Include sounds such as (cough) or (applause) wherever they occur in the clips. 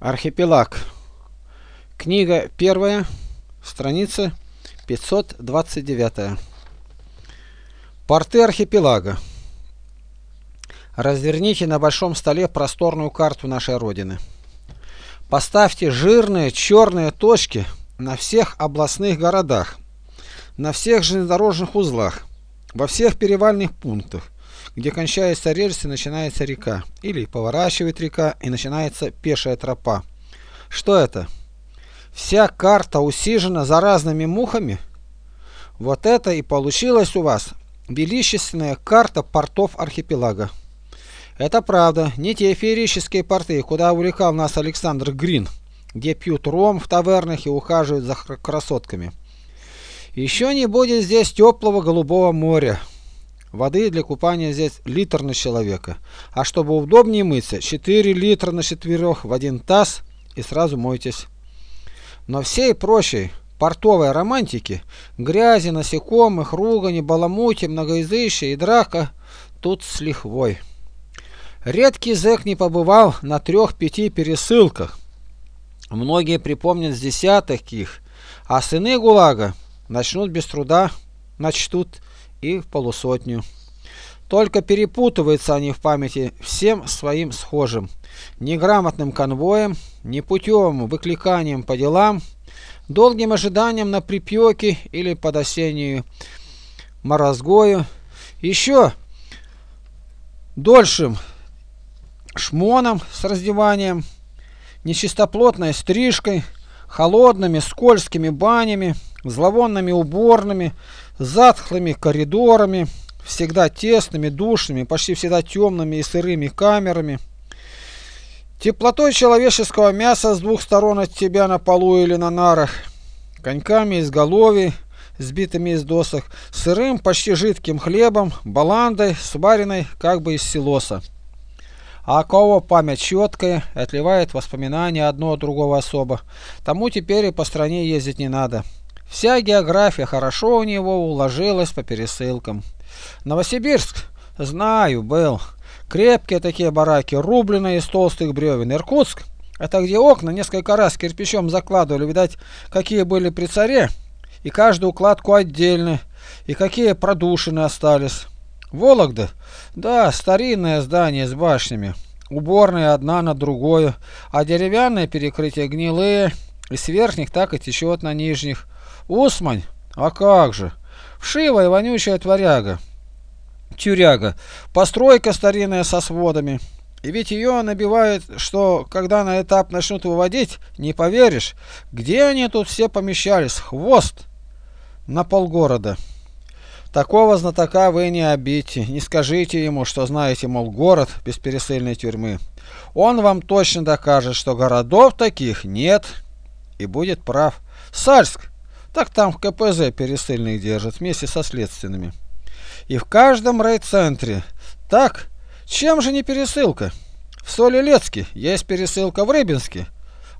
Архипелаг. Книга первая, страница 529. Порты архипелага. Разверните на большом столе просторную карту нашей Родины. Поставьте жирные черные точки на всех областных городах, на всех железнодорожных узлах, во всех перевальных пунктах, где кончается рельс и начинается река, или поворачивает река и начинается пешая тропа. Что это? Вся карта усижена заразными мухами? Вот это и получилась у вас величественная карта портов архипелага. Это правда, не те феерические порты, куда увлекал нас Александр Грин, где пьют ром в тавернах и ухаживают за красотками. Еще не будет здесь теплого голубого моря, Воды для купания здесь литр на человека. А чтобы удобнее мыться, 4 литра на четверых в один таз и сразу мойтесь. Но всей прочей портовой романтики, грязи, насекомых, ругани, баламути, многоязычия и драка тут с лихвой. Редкий зэк не побывал на трех-пяти пересылках. Многие припомнят с десяток их, а сыны ГУЛАГа начнут без труда, начтут и в полусотню. Только перепутываются они в памяти всем своим схожим, неграмотным конвоем, непутевым выкликанием по делам, долгим ожиданием на припеке или под осеннюю морозгою, еще дольшим шмоном с раздеванием, нечистоплотной стрижкой, холодными скользкими банями, зловонными уборными, затхлыми коридорами, всегда тесными, душными, почти всегда темными и сырыми камерами, теплотой человеческого мяса с двух сторон от тебя на полу или на нарах, коньками из голови, сбитыми из досок, сырым, почти жидким хлебом, баландой, сваренной как бы из силоса. А кого память четкая, отливает воспоминания одно от другого особо, тому теперь и по стране ездить не надо. Вся география хорошо у него уложилась по пересылкам. Новосибирск, знаю, был. Крепкие такие бараки, рубленые из толстых бревен. Иркутск, это где окна несколько раз кирпичом закладывали, видать, какие были при царе, и каждую укладку отдельно, и какие продушины остались. Вологда, да, старинное здание с башнями, уборные одна на другую, а деревянные перекрытия гнилые, и с верхних так и течет на нижних. Усмань? А как же? Вшивая вонючая творяга. Тюряга. Постройка старинная со сводами. И ведь ее набивают, что когда на этап начнут выводить, не поверишь, где они тут все помещались, хвост на полгорода. Такого знатока вы не обидите, не скажите ему, что знаете, мол, город без пересыльной тюрьмы. Он вам точно докажет, что городов таких нет, и будет прав. Сальск так там в КПЗ пересыльных держат вместе со следственными. И в каждом райцентре. Так, чем же не пересылка? В Солилецке есть пересылка в Рыбинске.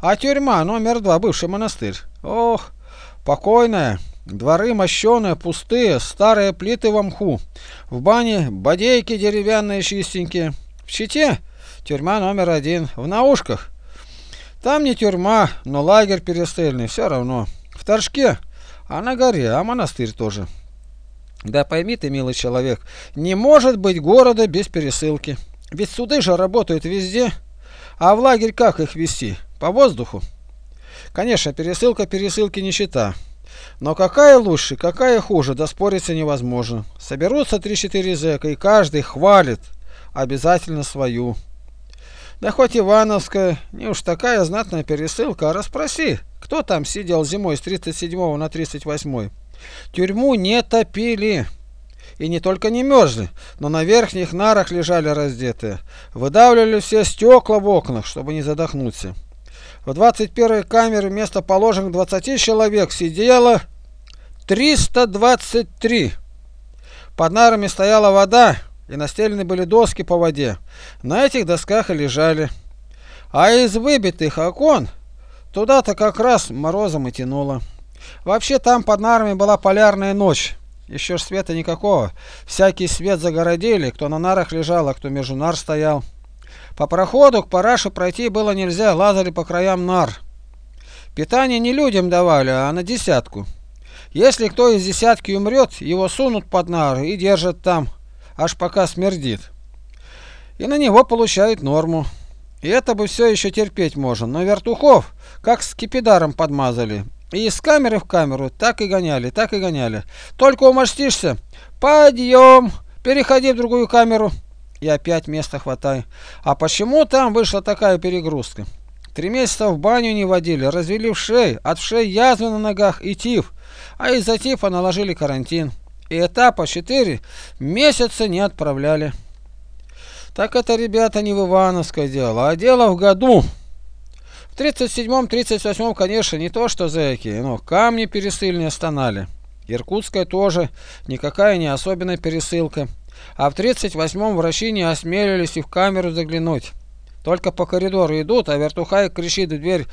А тюрьма номер два, бывший монастырь. Ох, покойная. Дворы мощеные, пустые, старые плиты в мху. В бане бодейки деревянные чистенькие. В щите тюрьма номер один. В наушках. Там не тюрьма, но лагерь пересыльный, все равно. В Торжке, а на горе, а монастырь тоже. Да пойми ты, милый человек, не может быть города без пересылки. Ведь суды же работают везде. А в лагерь как их вести? По воздуху? Конечно, пересылка пересылки не счета. Но какая лучше, какая хуже, доспориться невозможно. Соберутся 3-4 зэка, и каждый хвалит обязательно свою. Да хоть Ивановская, не уж такая знатная пересылка, а расспроси, кто там сидел зимой с 37 на 38? Тюрьму не топили. И не только не мерзли, но на верхних нарах лежали раздетые. Выдавливали все стекла в окнах, чтобы не задохнуться. В 21 камере вместо положенных 20 человек сидело 323. Под нарами стояла вода, и настелены были доски по воде. На этих досках и лежали. А из выбитых окон туда-то как раз морозом и тянуло. Вообще там под нарами была полярная ночь. Еще ж света никакого. Всякий свет загородили, кто на нарах лежал, а кто между нар стоял. По проходу к парашу пройти было нельзя, лазали по краям нар. Питание не людям давали, а на десятку. Если кто из десятки умрет, его сунут под нар и держат там, аж пока смердит. И на него получают норму. И это бы все еще терпеть можно, но вертухов как с кипидаром подмазали. И из камеры в камеру так и гоняли, так и гоняли. Только умастишься, подъем, переходи в другую камеру. И опять места хватай. А почему там вышла такая перегрузка? Три месяца в баню не водили, развели в шеи, от вшей язвы на ногах и тиф. А из-за тифа наложили карантин. И этапа 4 месяца не отправляли. Так это, ребята, не в Ивановское дело, а дело в году. В 37-38, конечно, не то что зэки, но камни пересыльные стонали. Иркутская тоже никакая не особенная пересылка. А в 38-м врачи не осмелились и в камеру заглянуть. Только по коридору идут, а вертухай кричит в дверь.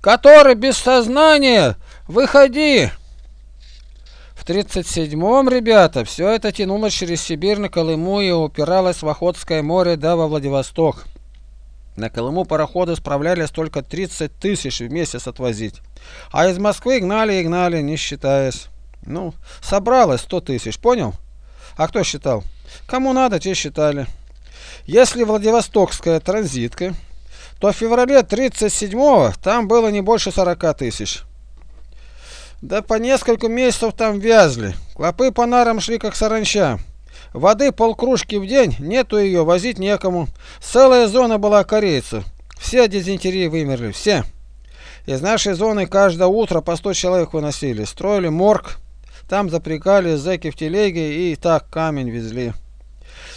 «Который без сознания! Выходи!» В 37-м, ребята, все это тянулось через Сибирь на Колыму и упиралось в Охотское море да во Владивосток. На Колыму пароходы справлялись только 30 тысяч в месяц отвозить. А из Москвы гнали и гнали, не считаясь. Ну, собралось 100 тысяч, понял? А кто считал? Кому надо, те считали. Если Владивостокская транзитка, то в феврале 37-го там было не больше 40 тысяч. Да по несколько месяцев там вязли. Клопы по нарам шли как саранча. Воды полкружки в день, нету ее, возить некому. Целая зона была корейцев. Все дизентерии вымерли, все. Из нашей зоны каждое утро по 100 человек выносили. Строили морг, там запрягали зэки в телеге и так камень везли.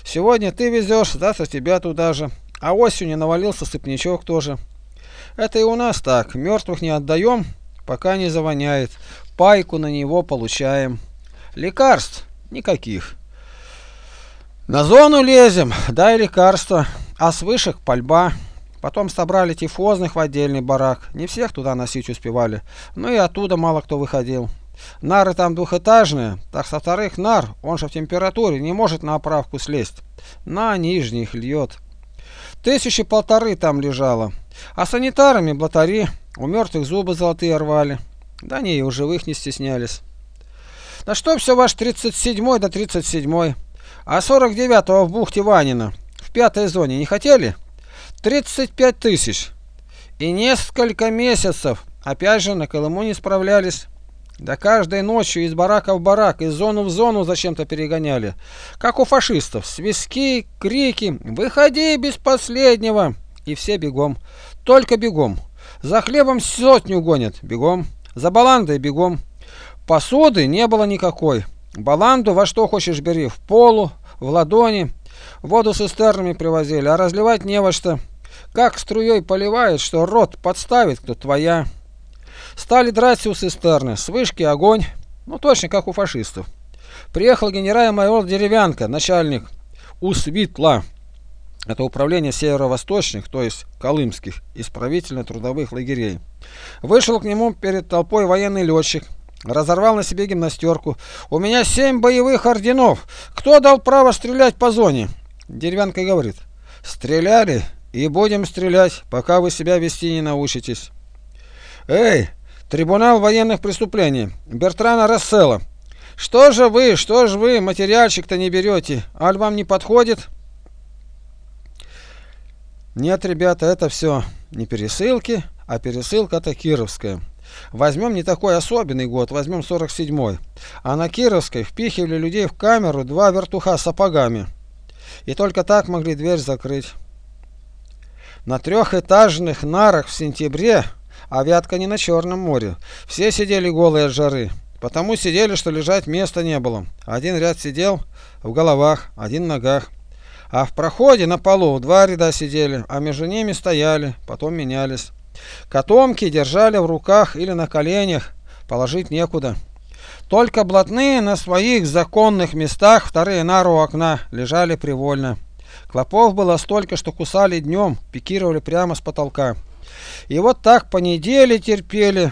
Сегодня ты везешь, завтра тебя туда же. А осенью навалился сыпнячок тоже. Это и у нас так. Мертвых не отдаем, пока не завоняет. Пайку на него получаем. Лекарств никаких. На зону лезем, дай лекарства. А с вышек пальба. Потом собрали тифозных в отдельный барак. Не всех туда носить успевали. Ну и оттуда мало кто выходил. Нары там двухэтажные, так со вторых нар, он же в температуре, не может на оправку слезть. На нижних льет. Тысячи полторы там лежало. А санитарами блатари у мертвых зубы золотые рвали. Да не, и у живых не стеснялись. Да что все ваш 37 до 37 а 49 в бухте Ванина, в пятой зоне, не хотели? 35 тысяч. И несколько месяцев, опять же, на Колыму не справлялись. Да каждой ночью из барака в барак, из зону в зону зачем-то перегоняли. Как у фашистов. Свистки, крики. «Выходи без последнего!» И все бегом. Только бегом. За хлебом сотню гонят. Бегом. За баландой бегом. Посуды не было никакой. Баланду во что хочешь бери. В полу, в ладони. Воду с цистернами привозили, а разливать не во что. Как струей поливает, что рот подставит, кто твоя. Стали драться у цистерны, с вышки огонь, ну точно как у фашистов. Приехал генерал-майор Деревянко, начальник УСВИТЛА. Это управление северо-восточных, то есть колымских, исправительно-трудовых лагерей. Вышел к нему перед толпой военный летчик, разорвал на себе гимнастерку. «У меня семь боевых орденов. Кто дал право стрелять по зоне?» Деревянка говорит. «Стреляли и будем стрелять, пока вы себя вести не научитесь». «Эй, Трибунал военных преступлений. Бертрана Рассела. Что же вы, что же вы материальчик-то не берете? Аль вам не подходит? Нет, ребята, это все не пересылки, а пересылка-то кировская. Возьмем не такой особенный год, возьмем 47-й. А на Кировской впихивали людей в камеру два вертуха с сапогами. И только так могли дверь закрыть. На трехэтажных нарах в сентябре а вятка не на Черном море. Все сидели голые от жары. Потому сидели, что лежать места не было. Один ряд сидел в головах, один в ногах. А в проходе на полу два ряда сидели, а между ними стояли, потом менялись. Котомки держали в руках или на коленях, положить некуда. Только блатные на своих законных местах, вторые нары у окна, лежали привольно. Клопов было столько, что кусали днем, пикировали прямо с потолка. И вот так по неделе терпели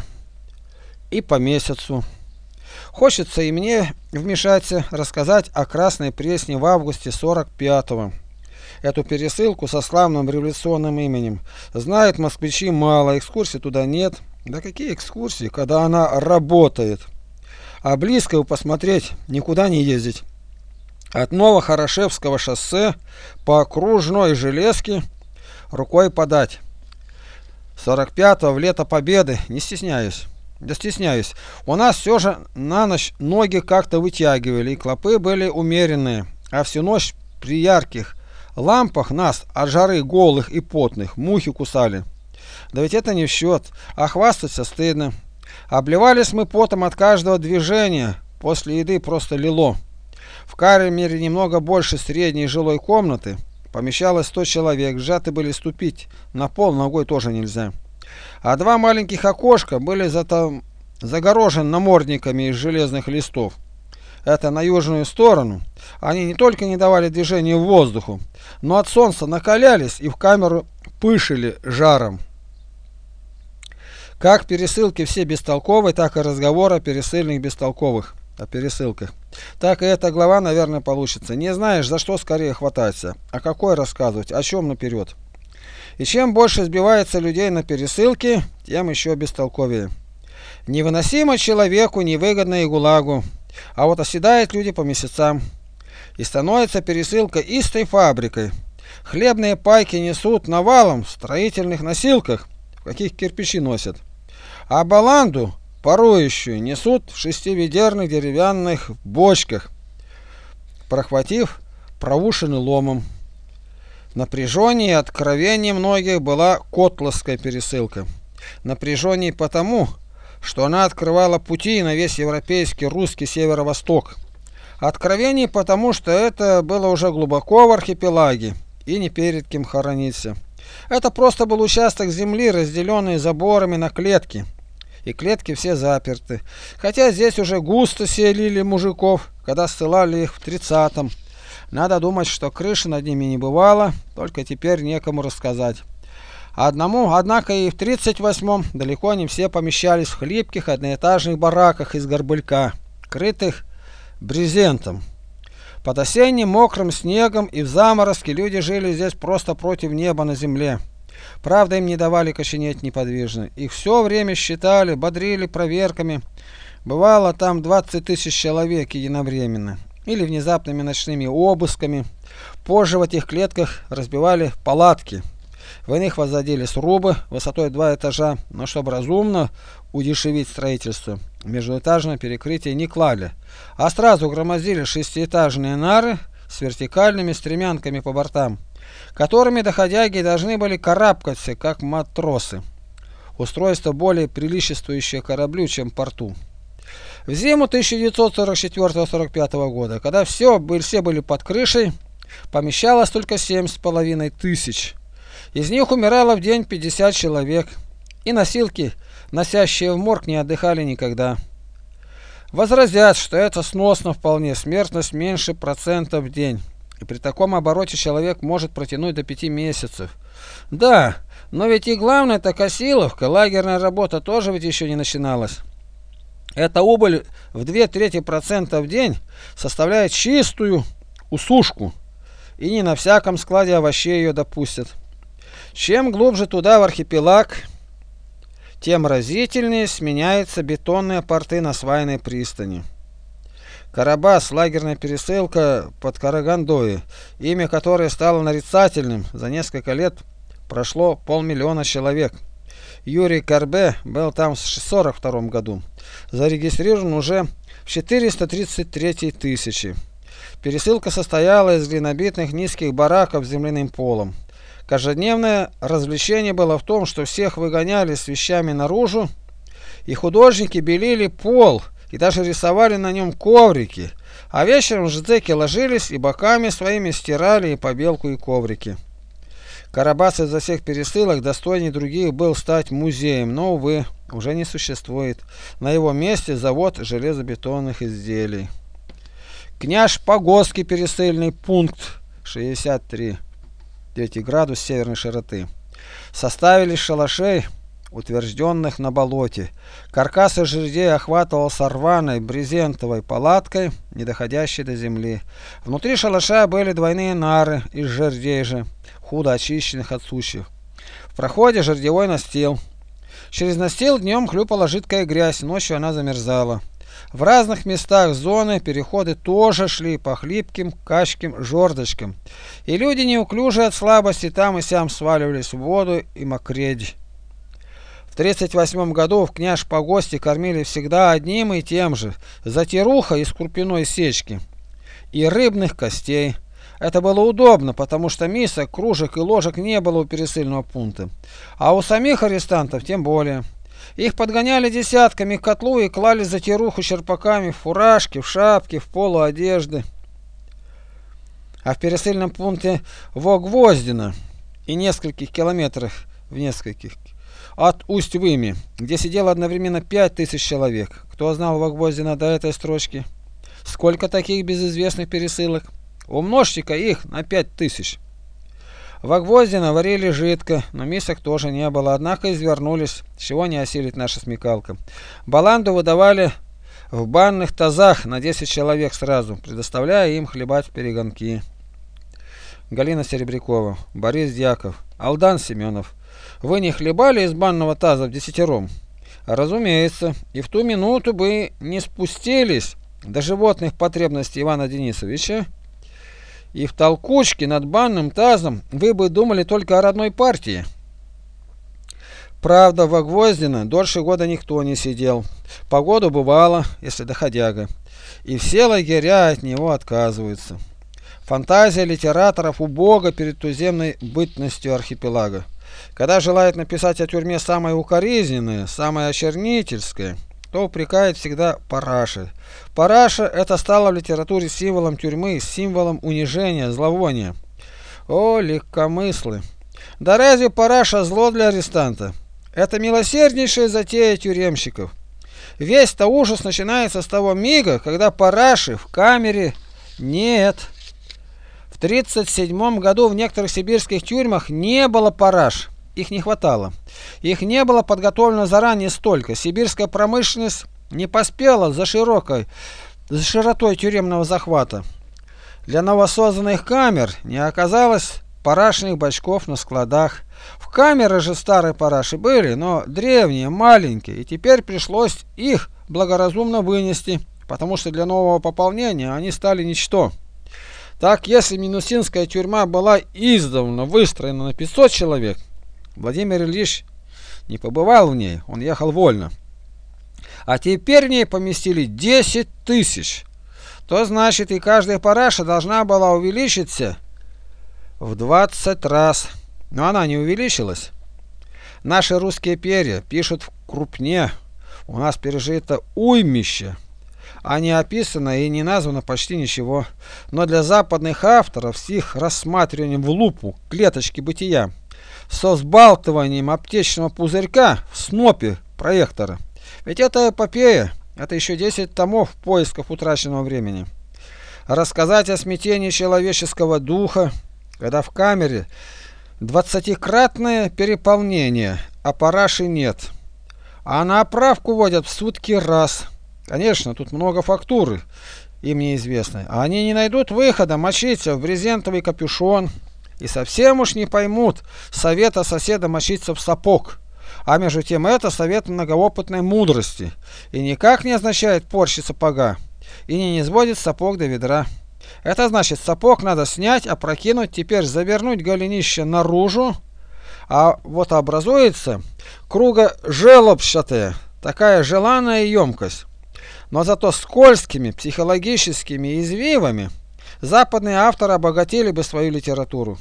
и по месяцу. Хочется и мне вмешаться, рассказать о Красной Пресне в августе 45-го. Эту пересылку со славным революционным именем знают москвичи мало, экскурсий туда нет. Да какие экскурсии, когда она работает? А близко его посмотреть, никуда не ездить. От Новохорошевского шоссе по окружной железке рукой подать. 45-го в лето победы, не стесняюсь. Да стесняюсь. У нас все же на ночь ноги как-то вытягивали, и клопы были умеренные. А всю ночь при ярких лампах нас от жары голых и потных мухи кусали. Да ведь это не в счет, а хвастаться стыдно. Обливались мы потом от каждого движения, после еды просто лило. В камере немного больше средней жилой комнаты помещалось 100 человек, сжаты были ступить, на пол ногой тоже нельзя. А два маленьких окошка были зато загорожены намордниками из железных листов. Это на южную сторону. Они не только не давали движения воздуху, но от солнца накалялись и в камеру пышили жаром. Как пересылки все бестолковые, так и разговоры о пересыльных бестолковых, о пересылках. Так и эта глава, наверное, получится. Не знаешь, за что скорее хвататься, а какой рассказывать, о чем наперед. И чем больше сбивается людей на пересылке, тем еще бестолковее. Невыносимо человеку, невыгодно и гулагу. А вот оседают люди по месяцам. И становится пересылка истой фабрикой. Хлебные пайки несут навалом в строительных носилках, в каких кирпичи носят а баланду, парующую, несут в шестиведерных деревянных бочках, прохватив провушины ломом. Напряжение и откровение многих была котловская пересылка. Напряжение потому, что она открывала пути на весь европейский русский северо-восток. Откровение потому, что это было уже глубоко в архипелаге и не перед кем хорониться. Это просто был участок земли, разделенный заборами на клетки. И клетки все заперты. Хотя здесь уже густо селили мужиков, когда ссылали их в тридцатом. Надо думать, что крыши над ними не бывало, только теперь некому рассказать. Одному, однако, и в 38-м далеко не все помещались в хлипких одноэтажных бараках из горбылька, крытых брезентом. Под осенним мокрым снегом и в заморозке люди жили здесь просто против неба на земле. Правда, им не давали коченеть неподвижно. Их все время считали, бодрили проверками. Бывало там 20 тысяч человек единовременно. Или внезапными ночными обысками. Позже в этих клетках разбивали палатки. В них возводили срубы высотой два этажа, но чтобы разумно удешевить строительство, междуэтажное перекрытие не клали, а сразу громоздили шестиэтажные нары с вертикальными стремянками по бортам, которыми доходяги должны были карабкаться, как матросы. Устройство более приличествующее кораблю, чем порту. В зиму 1944-45 года, когда все, все были под крышей, помещалось только семь с половиной тысяч из них умирало в день 50 человек, и носилки, носящие в морг, не отдыхали никогда. Возразят, что это сносно вполне, смертность меньше процентов в день. И при таком обороте человек может протянуть до пяти месяцев. Да, но ведь и главное-то Косиловка, лагерная работа тоже ведь еще не начиналась. Эта убыль в две трети процента в день составляет чистую усушку, и не на всяком складе овощей ее допустят. Чем глубже туда в архипелаг, тем разительнее сменяются бетонные порты на свайной пристани. Карабас, лагерная пересылка под Карагандой, имя которой стало нарицательным, за несколько лет прошло полмиллиона человек. Юрий Карбе был там в 1942 году, зарегистрирован уже в 433 тысячи. Пересылка состояла из глинобитных низких бараков с земляным полом. Каждодневное развлечение было в том, что всех выгоняли с вещами наружу, и художники белили пол и даже рисовали на нем коврики, а вечером ждеки ложились и боками своими стирали и побелку и коврики. Карабас из-за всех пересылок достойней других был стать музеем, но, увы, уже не существует. На его месте завод железобетонных изделий. Княж Погосский пересыльный пункт 63. 3 градус северной широты. Составили шалашей утвержденных на болоте. Каркасы жердей охватывался рваной брезентовой палаткой, не доходящей до земли. Внутри шалаша были двойные нары из жердей же, худо очищенных от сучьев. В проходе жердевой настил. Через настил днем хлюпала жидкая грязь, ночью она замерзала. В разных местах зоны переходы тоже шли по хлипким качким жердочкам, и люди неуклюжие от слабости там и сям сваливались в воду и мокредь. В 38 году в княж погости кормили всегда одним и тем же – затируха из крупяной сечки и рыбных костей. Это было удобно, потому что мисок, кружек и ложек не было у пересыльного пункта, а у самих арестантов тем более. Их подгоняли десятками к котлу и клали за тируху черпаками в фуражки, в шапки, в полу одежды. А в пересыльном пункте Вогвоздино и нескольких километрах в нескольких от Усть-Выми, где сидело одновременно пять тысяч человек. Кто знал Вогвоздино до этой строчки? Сколько таких безызвестных пересылок? Умножьте-ка их на пять тысяч. В Гвоздино варили жидко, но мисок тоже не было, однако извернулись, чего не осилит наша смекалка. Баланду выдавали в банных тазах на 10 человек сразу, предоставляя им хлебать перегонки. Галина Серебрякова, Борис Дьяков, Алдан Семенов. Вы не хлебали из банного таза в десятером? Разумеется, и в ту минуту бы не спустились до животных потребностей Ивана Денисовича, и в толкучке над банным тазом вы бы думали только о родной партии. Правда, в Гвоздино дольше года никто не сидел. Погоду бывало, если доходяга. И все лагеря от него отказываются. Фантазия литераторов убога перед туземной бытностью архипелага. Когда желает написать о тюрьме самое укоризненное, самое очернительское – то упрекает всегда Параши. Параша это стало в литературе символом тюрьмы, символом унижения, зловония. О, легкомыслы! Да разве Параша зло для арестанта? Это милосерднейшая затея тюремщиков. Весь-то ужас начинается с того мига, когда Параши в камере нет. В 1937 году в некоторых сибирских тюрьмах не было параш. Их не хватало. Их не было подготовлено заранее столько. Сибирская промышленность не поспела за широкой, за широтой тюремного захвата. Для новосозданных камер не оказалось парашных бачков на складах. В камеры же старые параши были, но древние, маленькие, и теперь пришлось их благоразумно вынести, потому что для нового пополнения они стали ничто. Так, если Минусинская тюрьма была издавна выстроена на 500 человек, Владимир Ильич не побывал в ней, он ехал вольно. А теперь в ней поместили 10 тысяч. То значит и каждая параша должна была увеличиться в 20 раз. Но она не увеличилась. Наши русские перья пишут в крупне. У нас пережито уймище. А не описано и не названо почти ничего. Но для западных авторов с их рассматриванием в лупу клеточки бытия со взбалтыванием аптечного пузырька в снопе проектора. Ведь это эпопея, это еще 10 томов в поисках утраченного времени. Рассказать о смятении человеческого духа, когда в камере двадцатикратное переполнение, а параши нет. А на оправку водят в сутки раз. Конечно, тут много фактуры, им неизвестны. А они не найдут выхода мочиться в брезентовый капюшон, и совсем уж не поймут совета соседа мочиться в сапог. А между тем это совет многоопытной мудрости и никак не означает порчи сапога и не низводит сапог до ведра. Это значит сапог надо снять, опрокинуть, теперь завернуть голенище наружу, а вот образуется круга желобщатая, такая желанная емкость. Но зато скользкими психологическими извивами западные авторы обогатили бы свою литературу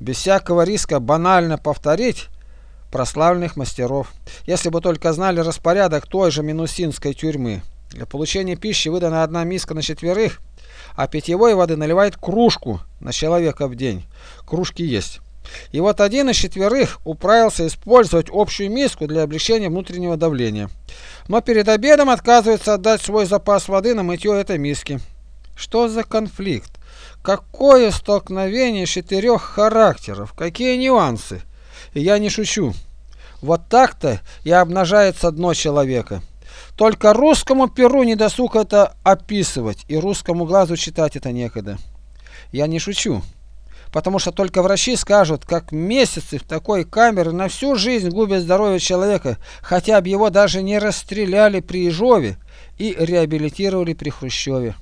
без всякого риска банально повторить прославленных мастеров, если бы только знали распорядок той же Минусинской тюрьмы. Для получения пищи выдана одна миска на четверых, а питьевой воды наливает кружку на человека в день. Кружки есть. И вот один из четверых управился использовать общую миску для облегчения внутреннего давления. Но перед обедом отказывается отдать свой запас воды на мытье этой миски. Что за конфликт? Какое столкновение четырех характеров, какие нюансы. И я не шучу. Вот так-то и обнажается дно человека. Только русскому перу не досуг это описывать, и русскому глазу читать это некогда. Я не шучу, потому что только врачи скажут, как месяцы в такой камере на всю жизнь губят здоровье человека, хотя бы его даже не расстреляли при Ежове и реабилитировали при Хрущеве.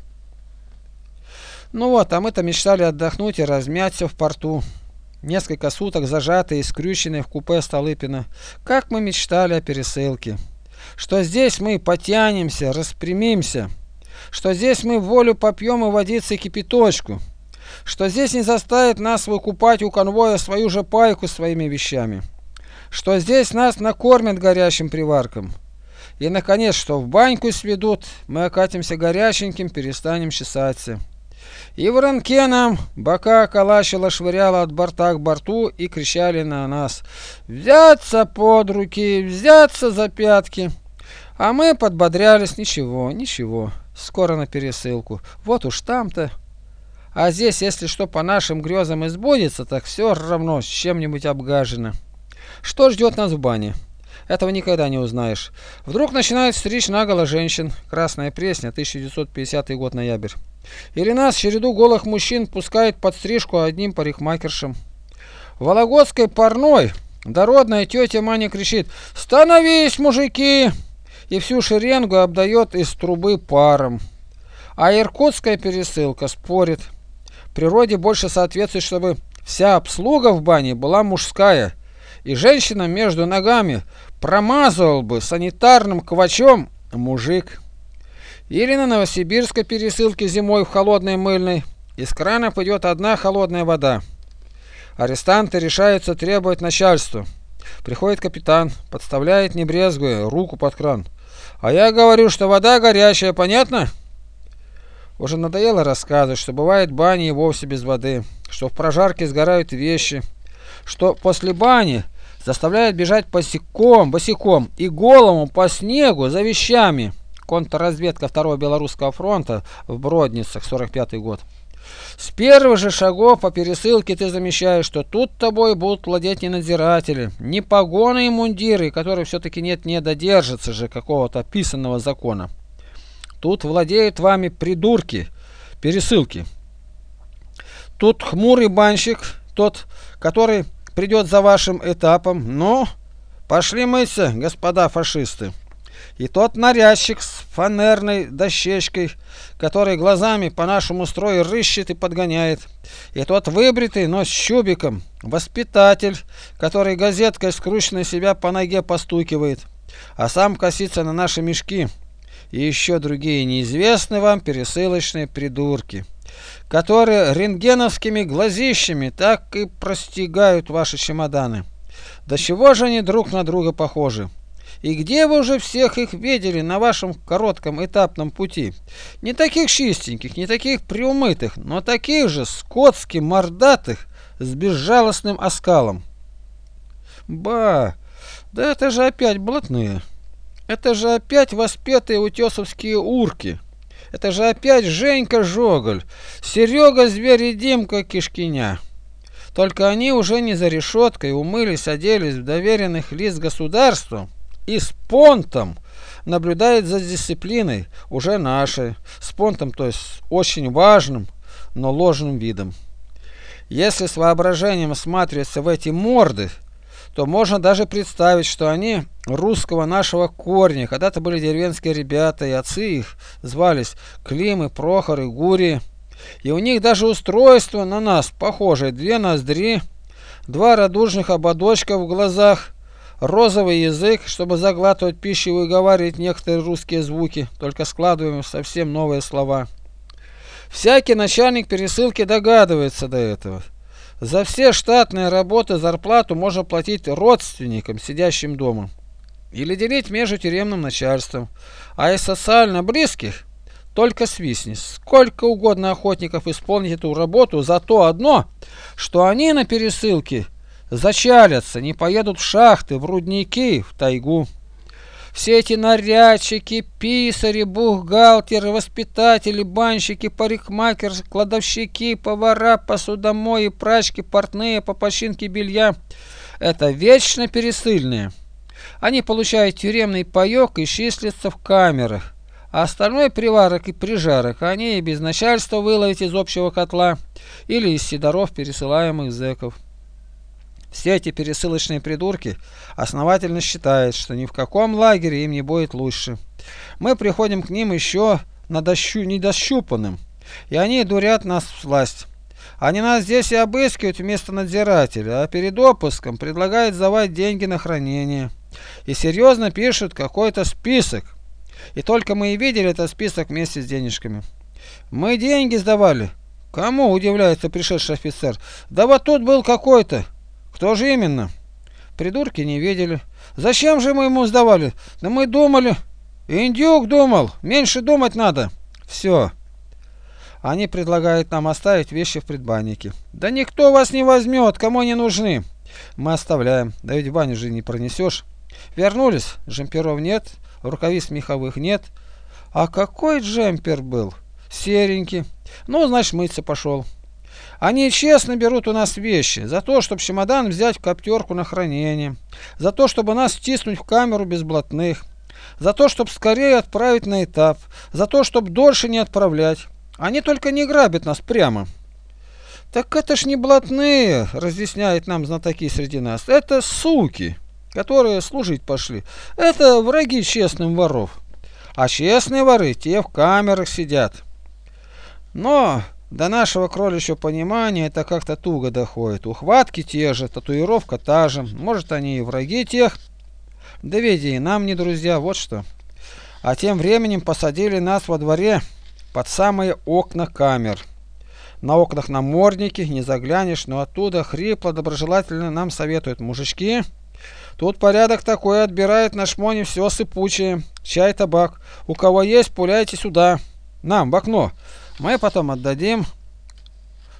Ну вот, а мы-то мечтали отдохнуть и размяться в порту. Несколько суток зажатые и скрюченные в купе Столыпина. Как мы мечтали о пересылке. Что здесь мы потянемся, распрямимся. Что здесь мы волю попьем и водиться кипяточку. Что здесь не заставит нас выкупать у конвоя свою же пайку своими вещами. Что здесь нас накормят горячим приварком. И, наконец, что в баньку сведут, мы окатимся горяченьким, перестанем чесаться. И в ранке нам бока калачила швыряла от борта к борту и кричали на нас «Взяться под руки, взяться за пятки!» А мы подбодрялись «Ничего, ничего, скоро на пересылку, вот уж там-то». А здесь, если что по нашим грезам избудется, так все равно с чем-нибудь обгажено. Что ждет нас в бане? Этого никогда не узнаешь. Вдруг начинает стричь наголо женщин. Красная Пресня, 1950 год, ноябрь. Или нас череду голых мужчин пускает под стрижку одним парикмахершем. В Вологодской парной дородная тетя Маня кричит «Становись, мужики!» и всю шеренгу обдает из трубы паром. А иркутская пересылка спорит. Природе больше соответствует, чтобы вся обслуга в бане была мужская, и женщина между ногами промазывал бы санитарным квачом мужик. Или на Новосибирской пересылке зимой в холодной мыльной. Из крана пойдет одна холодная вода. Арестанты решаются требовать начальству. Приходит капитан, подставляет, не брезгуя, руку под кран. А я говорю, что вода горячая, понятно? Уже надоело рассказывать, что бывает бани и вовсе без воды, что в прожарке сгорают вещи, что после бани заставляют бежать босиком, босиком и голому по снегу за вещами контрразведка второго Белорусского фронта в Бродницах, 45 год. С первых же шагов по пересылке ты замечаешь, что тут тобой будут владеть не надзиратели, не погоны и мундиры, которые все-таки нет не додержатся же какого-то писанного закона. Тут владеют вами придурки, пересылки. Тут хмурый банщик, тот, который придет за вашим этапом. Ну, пошли мыться, господа фашисты. И тот нарядчик с фанерной дощечкой, который глазами по нашему строю рыщет и подгоняет. И тот выбритый, но с чубиком, воспитатель, который газеткой скрученной себя по ноге постукивает, а сам косится на наши мешки. И еще другие неизвестные вам пересылочные придурки, которые рентгеновскими глазищами так и простигают ваши чемоданы. До чего же они друг на друга похожи? И где вы уже всех их видели на вашем коротком этапном пути? Не таких чистеньких, не таких приумытых, но таких же скотски мордатых с безжалостным оскалом. Ба, да это же опять блатные. Это же опять воспетые утесовские урки. Это же опять Женька Жоголь, Серега Зверь и Димка Кишкиня. Только они уже не за решеткой умылись, оделись в доверенных лиц государству и с понтом наблюдает за дисциплиной уже нашей, с понтом, то есть очень важным, но ложным видом. Если с воображением осматриваться в эти морды, то можно даже представить, что они русского нашего корня, когда-то были деревенские ребята, и отцы их звались Климы, Прохоры, Гурии, и у них даже устройство на нас похожее, две ноздри, два радужных ободочка в глазах, розовый язык, чтобы заглатывать пищу и выговаривать некоторые русские звуки, только складываем совсем новые слова. Всякий начальник пересылки догадывается до этого. За все штатные работы зарплату можно платить родственникам, сидящим дома, или делить между тюремным начальством, а из социально близких только свистни. Сколько угодно охотников исполнить эту работу за то одно, что они на пересылке – зачалятся, не поедут в шахты, в рудники, в тайгу. Все эти нарядчики, писари, бухгалтеры, воспитатели, банщики, парикмахеры, кладовщики, повара, посудомои, прачки, портные по починке белья – это вечно пересыльные. Они получают тюремный паёк и числятся в камерах. А остальной приварок и прижарок они и без начальства выловить из общего котла или из сидоров пересылаемых зэков. Все эти пересылочные придурки основательно считают, что ни в каком лагере им не будет лучше. Мы приходим к ним еще надощу, недощупанным, и они дурят нас в власть. Они нас здесь и обыскивают вместо надзирателя, а перед опуском предлагают сдавать деньги на хранение. И серьезно пишут какой-то список. И только мы и видели этот список вместе с денежками. Мы деньги сдавали. Кому, удивляется пришедший офицер. Да вот тут был какой-то. Кто же именно? Придурки не видели. Зачем же мы ему сдавали? Да мы думали. Индюк думал. Меньше думать надо. Все. Они предлагают нам оставить вещи в предбаннике. Да никто вас не возьмет, кому они нужны. Мы оставляем. Да ведь в баню же не пронесешь. Вернулись. Джемперов нет. Рукавиц меховых нет. А какой джемпер был? Серенький. Ну, значит, мыться пошел. Они честно берут у нас вещи, за то, чтобы чемодан взять в коптерку на хранение, за то, чтобы нас втиснуть в камеру без блатных, за то, чтобы скорее отправить на этап, за то, чтобы дольше не отправлять. Они только не грабят нас прямо. Так это ж не блатные, разъясняет нам знатоки среди нас. Это суки, которые служить пошли. Это враги честным воров. А честные воры, те в камерах сидят. Но до нашего кроличьего понимания это как-то туго доходит. Ухватки те же, татуировка та же. Может, они и враги тех. Да ведь и нам не друзья, вот что. А тем временем посадили нас во дворе под самые окна камер. На окнах намордники, не заглянешь, но оттуда хрипло доброжелательно нам советуют мужички. Тут порядок такой, отбирает на шмоне все сыпучее, чай, табак. У кого есть, пуляйте сюда. Нам, в окно. Мы потом отдадим.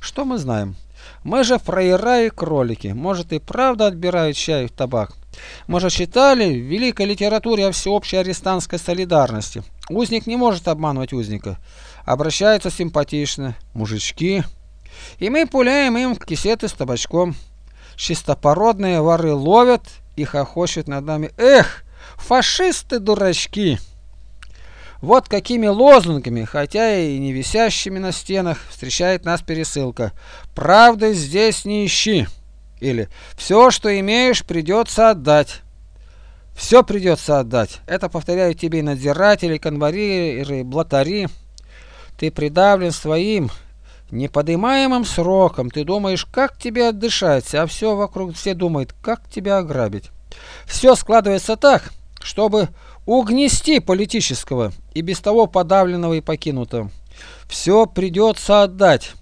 Что мы знаем? Мы же фраера и кролики. Может и правда отбирают чай и табак. Мы же читали в великой литературе о всеобщей арестантской солидарности. Узник не может обманывать узника. Обращаются симпатично. Мужички. И мы пуляем им кисеты с табачком. Чистопородные воры ловят и хохочут над нами. Эх, фашисты-дурачки! Вот какими лозунгами, хотя и не висящими на стенах, встречает нас пересылка. «Правды здесь не ищи» или «Все, что имеешь, придется отдать». Все придется отдать. Это повторяют тебе надзиратели, конвоиры, блатари. Ты придавлен своим неподнимаемым сроком. Ты думаешь, как тебе отдышать, а все вокруг все думают, как тебя ограбить. Все складывается так, чтобы угнести политического и без того подавленного и покинутого. Все придется отдать.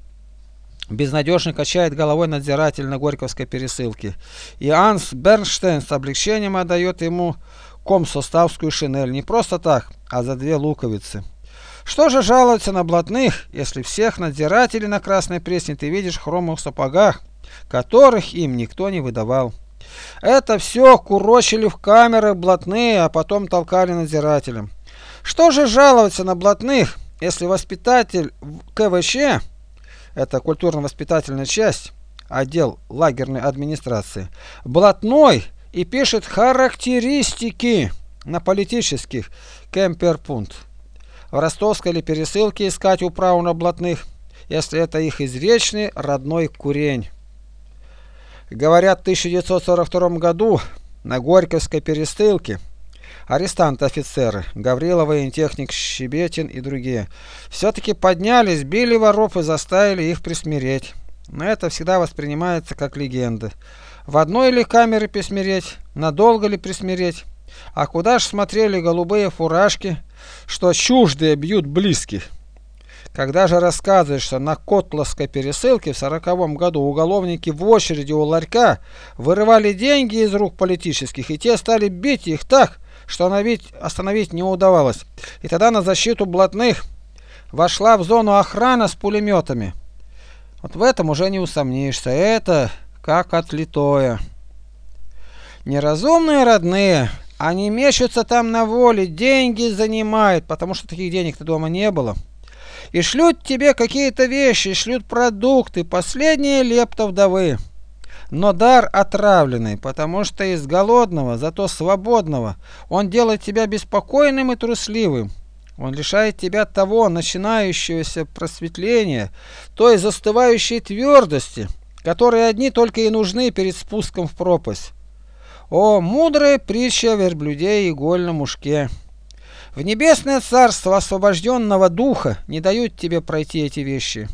Безнадежно качает головой надзиратель на Горьковской пересылке. И Анс Бернштейн с облегчением отдает ему комсоставскую шинель. Не просто так, а за две луковицы. Что же жаловаться на блатных, если всех надзирателей на Красной Пресне ты видишь в хромых сапогах, которых им никто не выдавал? Это все курочили в камеры блатные, а потом толкали надзирателям. Что же жаловаться на блатных, если воспитатель КВЧ, это культурно-воспитательная часть, отдел лагерной администрации, блатной и пишет характеристики на политических кемперпункт. В ростовской или пересылке искать управу на блатных, если это их извечный родной курень. Говорят, в 1942 году на Горьковской пересылке арестанты-офицеры, Гаврилов, воентехник Щебетин и другие, все-таки поднялись, били воров и заставили их присмиреть. Но это всегда воспринимается как легенда. В одной ли камере присмиреть, надолго ли присмиреть? А куда ж смотрели голубые фуражки, что чуждые бьют близких? Когда же рассказываешь, что на Котловской пересылке в сороковом году уголовники в очереди у ларька вырывали деньги из рук политических, и те стали бить их так, что остановить, остановить не удавалось. И тогда на защиту блатных вошла в зону охрана с пулеметами. Вот в этом уже не усомнишься. Это как отлитое. Неразумные родные, они мечутся там на воле, деньги занимают, потому что таких денег-то дома не было. И шлют тебе какие-то вещи, шлют продукты, последние лепта вдовы. Но дар отравленный, потому что из голодного, зато свободного, он делает тебя беспокойным и трусливым. Он лишает тебя того начинающегося просветления, той застывающей твердости, которые одни только и нужны перед спуском в пропасть. О, мудрая притча о верблюде и игольном ушке! В небесное царство освобожденного духа не дают тебе пройти эти вещи.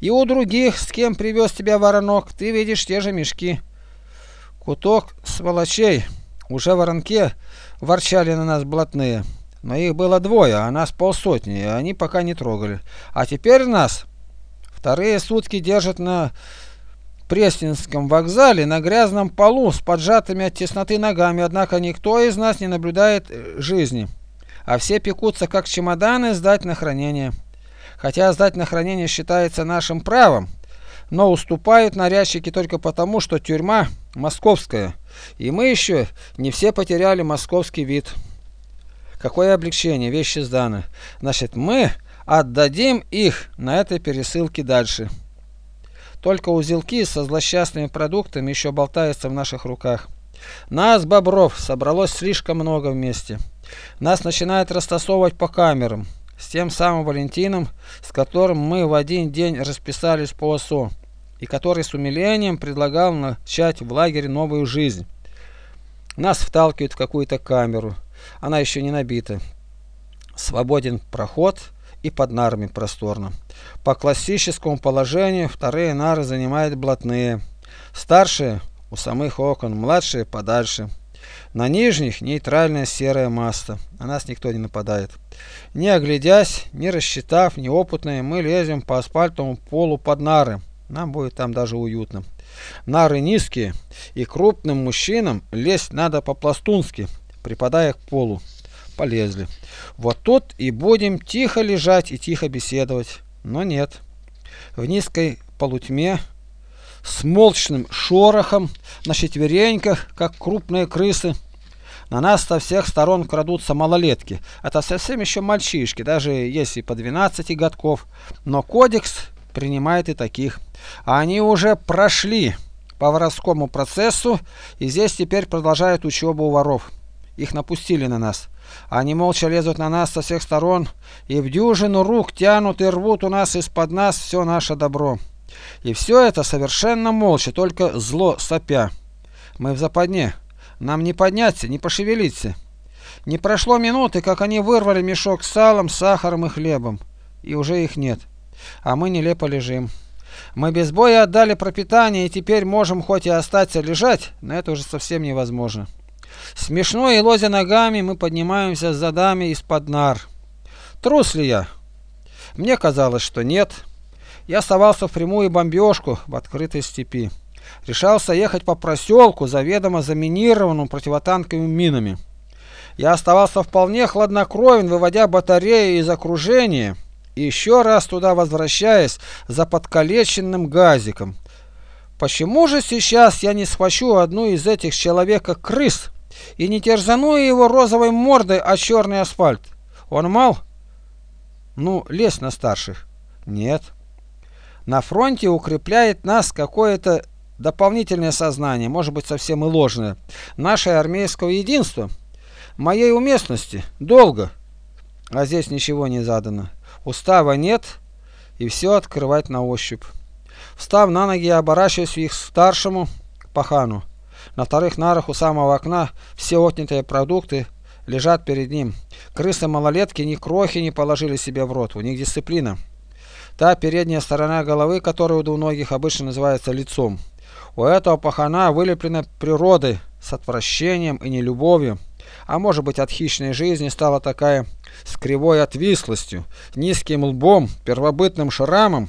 И у других, с кем привез тебя воронок, ты видишь те же мешки. Куток сволочей, уже в воронке ворчали на нас блатные. Но их было двое, а нас полсотни, и они пока не трогали. А теперь нас вторые сутки держат на Пресненском вокзале на грязном полу с поджатыми от тесноты ногами, однако никто из нас не наблюдает э, жизни, а все пекутся как чемоданы сдать на хранение. Хотя сдать на хранение считается нашим правом, но уступают нарядчики только потому, что тюрьма московская, и мы еще не все потеряли московский вид. Какое облегчение, вещи сданы. Значит, мы отдадим их на этой пересылке дальше. Только узелки со злосчастными продуктами еще болтаются в наших руках. Нас, бобров, собралось слишком много вместе. Нас начинают растасовывать по камерам. С тем самым Валентином, с которым мы в один день расписались по ОСО, и который с умилением предлагал начать в лагере новую жизнь. Нас вталкивают в какую-то камеру. Она еще не набита. Свободен проход и под нарами просторно. По классическому положению вторые нары занимают блатные. Старшие у самых окон, младшие подальше. На нижних нейтральная серая масса. На нас никто не нападает. Не оглядясь, не рассчитав, неопытные, мы лезем по асфальтовому полу под нары. Нам будет там даже уютно. Нары низкие, и крупным мужчинам лезть надо по-пластунски припадая к полу. Полезли. Вот тут и будем тихо лежать и тихо беседовать. Но нет. В низкой полутьме, с молчным шорохом, на четвереньках, как крупные крысы, на нас со всех сторон крадутся малолетки. Это совсем еще мальчишки, даже если по 12 годков. Но кодекс принимает и таких. Они уже прошли по воровскому процессу и здесь теперь продолжают учебу у воров. Их напустили на нас. Они молча лезут на нас со всех сторон, и в дюжину рук тянут и рвут у нас из-под нас все наше добро. И все это совершенно молча, только зло сопя. Мы в западне. Нам не подняться, не пошевелиться. Не прошло минуты, как они вырвали мешок с салом, сахаром и хлебом. И уже их нет. А мы нелепо лежим. Мы без боя отдали пропитание и теперь можем хоть и остаться лежать, но это уже совсем невозможно. Смешно и лозя ногами, мы поднимаемся с задами из-под нар. Трус ли я? Мне казалось, что нет. Я оставался в прямую бомбежку в открытой степи. Решался ехать по проселку, заведомо заминированному противотанковыми минами. Я оставался вполне хладнокровен, выводя батареи из окружения и еще раз туда возвращаясь за подкалеченным газиком. Почему же сейчас я не схвачу одну из этих человека-крыс и не терзану его розовой мордой о черный асфальт. Он мал? Ну, лезь на старших. Нет. На фронте укрепляет нас какое-то дополнительное сознание, может быть совсем и ложное, наше армейского единства, моей уместности, долго. А здесь ничего не задано. Устава нет, и все открывать на ощупь. Встав на ноги, я оборачиваюсь их старшему пахану. На вторых нарах у самого окна все отнятые продукты лежат перед ним. Крысы-малолетки ни крохи не положили себе в рот, у них дисциплина. Та передняя сторона головы, которая у многих обычно называется лицом. У этого пахана вылеплена природой с отвращением и нелюбовью, а может быть от хищной жизни стала такая с кривой отвислостью, низким лбом, первобытным шрамом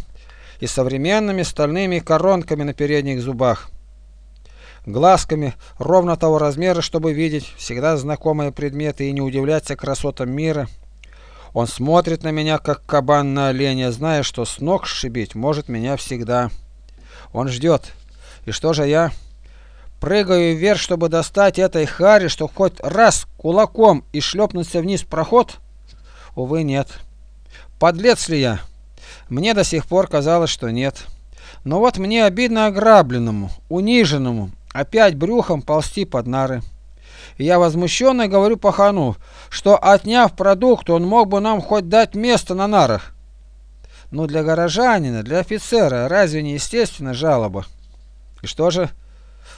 и современными стальными коронками на передних зубах глазками ровно того размера, чтобы видеть всегда знакомые предметы и не удивляться красотам мира. Он смотрит на меня, как кабан на оленя, зная, что с ног сшибить может меня всегда. Он ждет. И что же я? Прыгаю вверх, чтобы достать этой хари, что хоть раз кулаком и шлепнуться вниз проход? Увы, нет. Подлец ли я? Мне до сих пор казалось, что нет. Но вот мне обидно ограбленному, униженному, опять брюхом ползти под нары. Я возмущенно говорю пахану, что отняв продукт, он мог бы нам хоть дать место на нарах. Но для горожанина, для офицера, разве не естественно жалоба? И что же?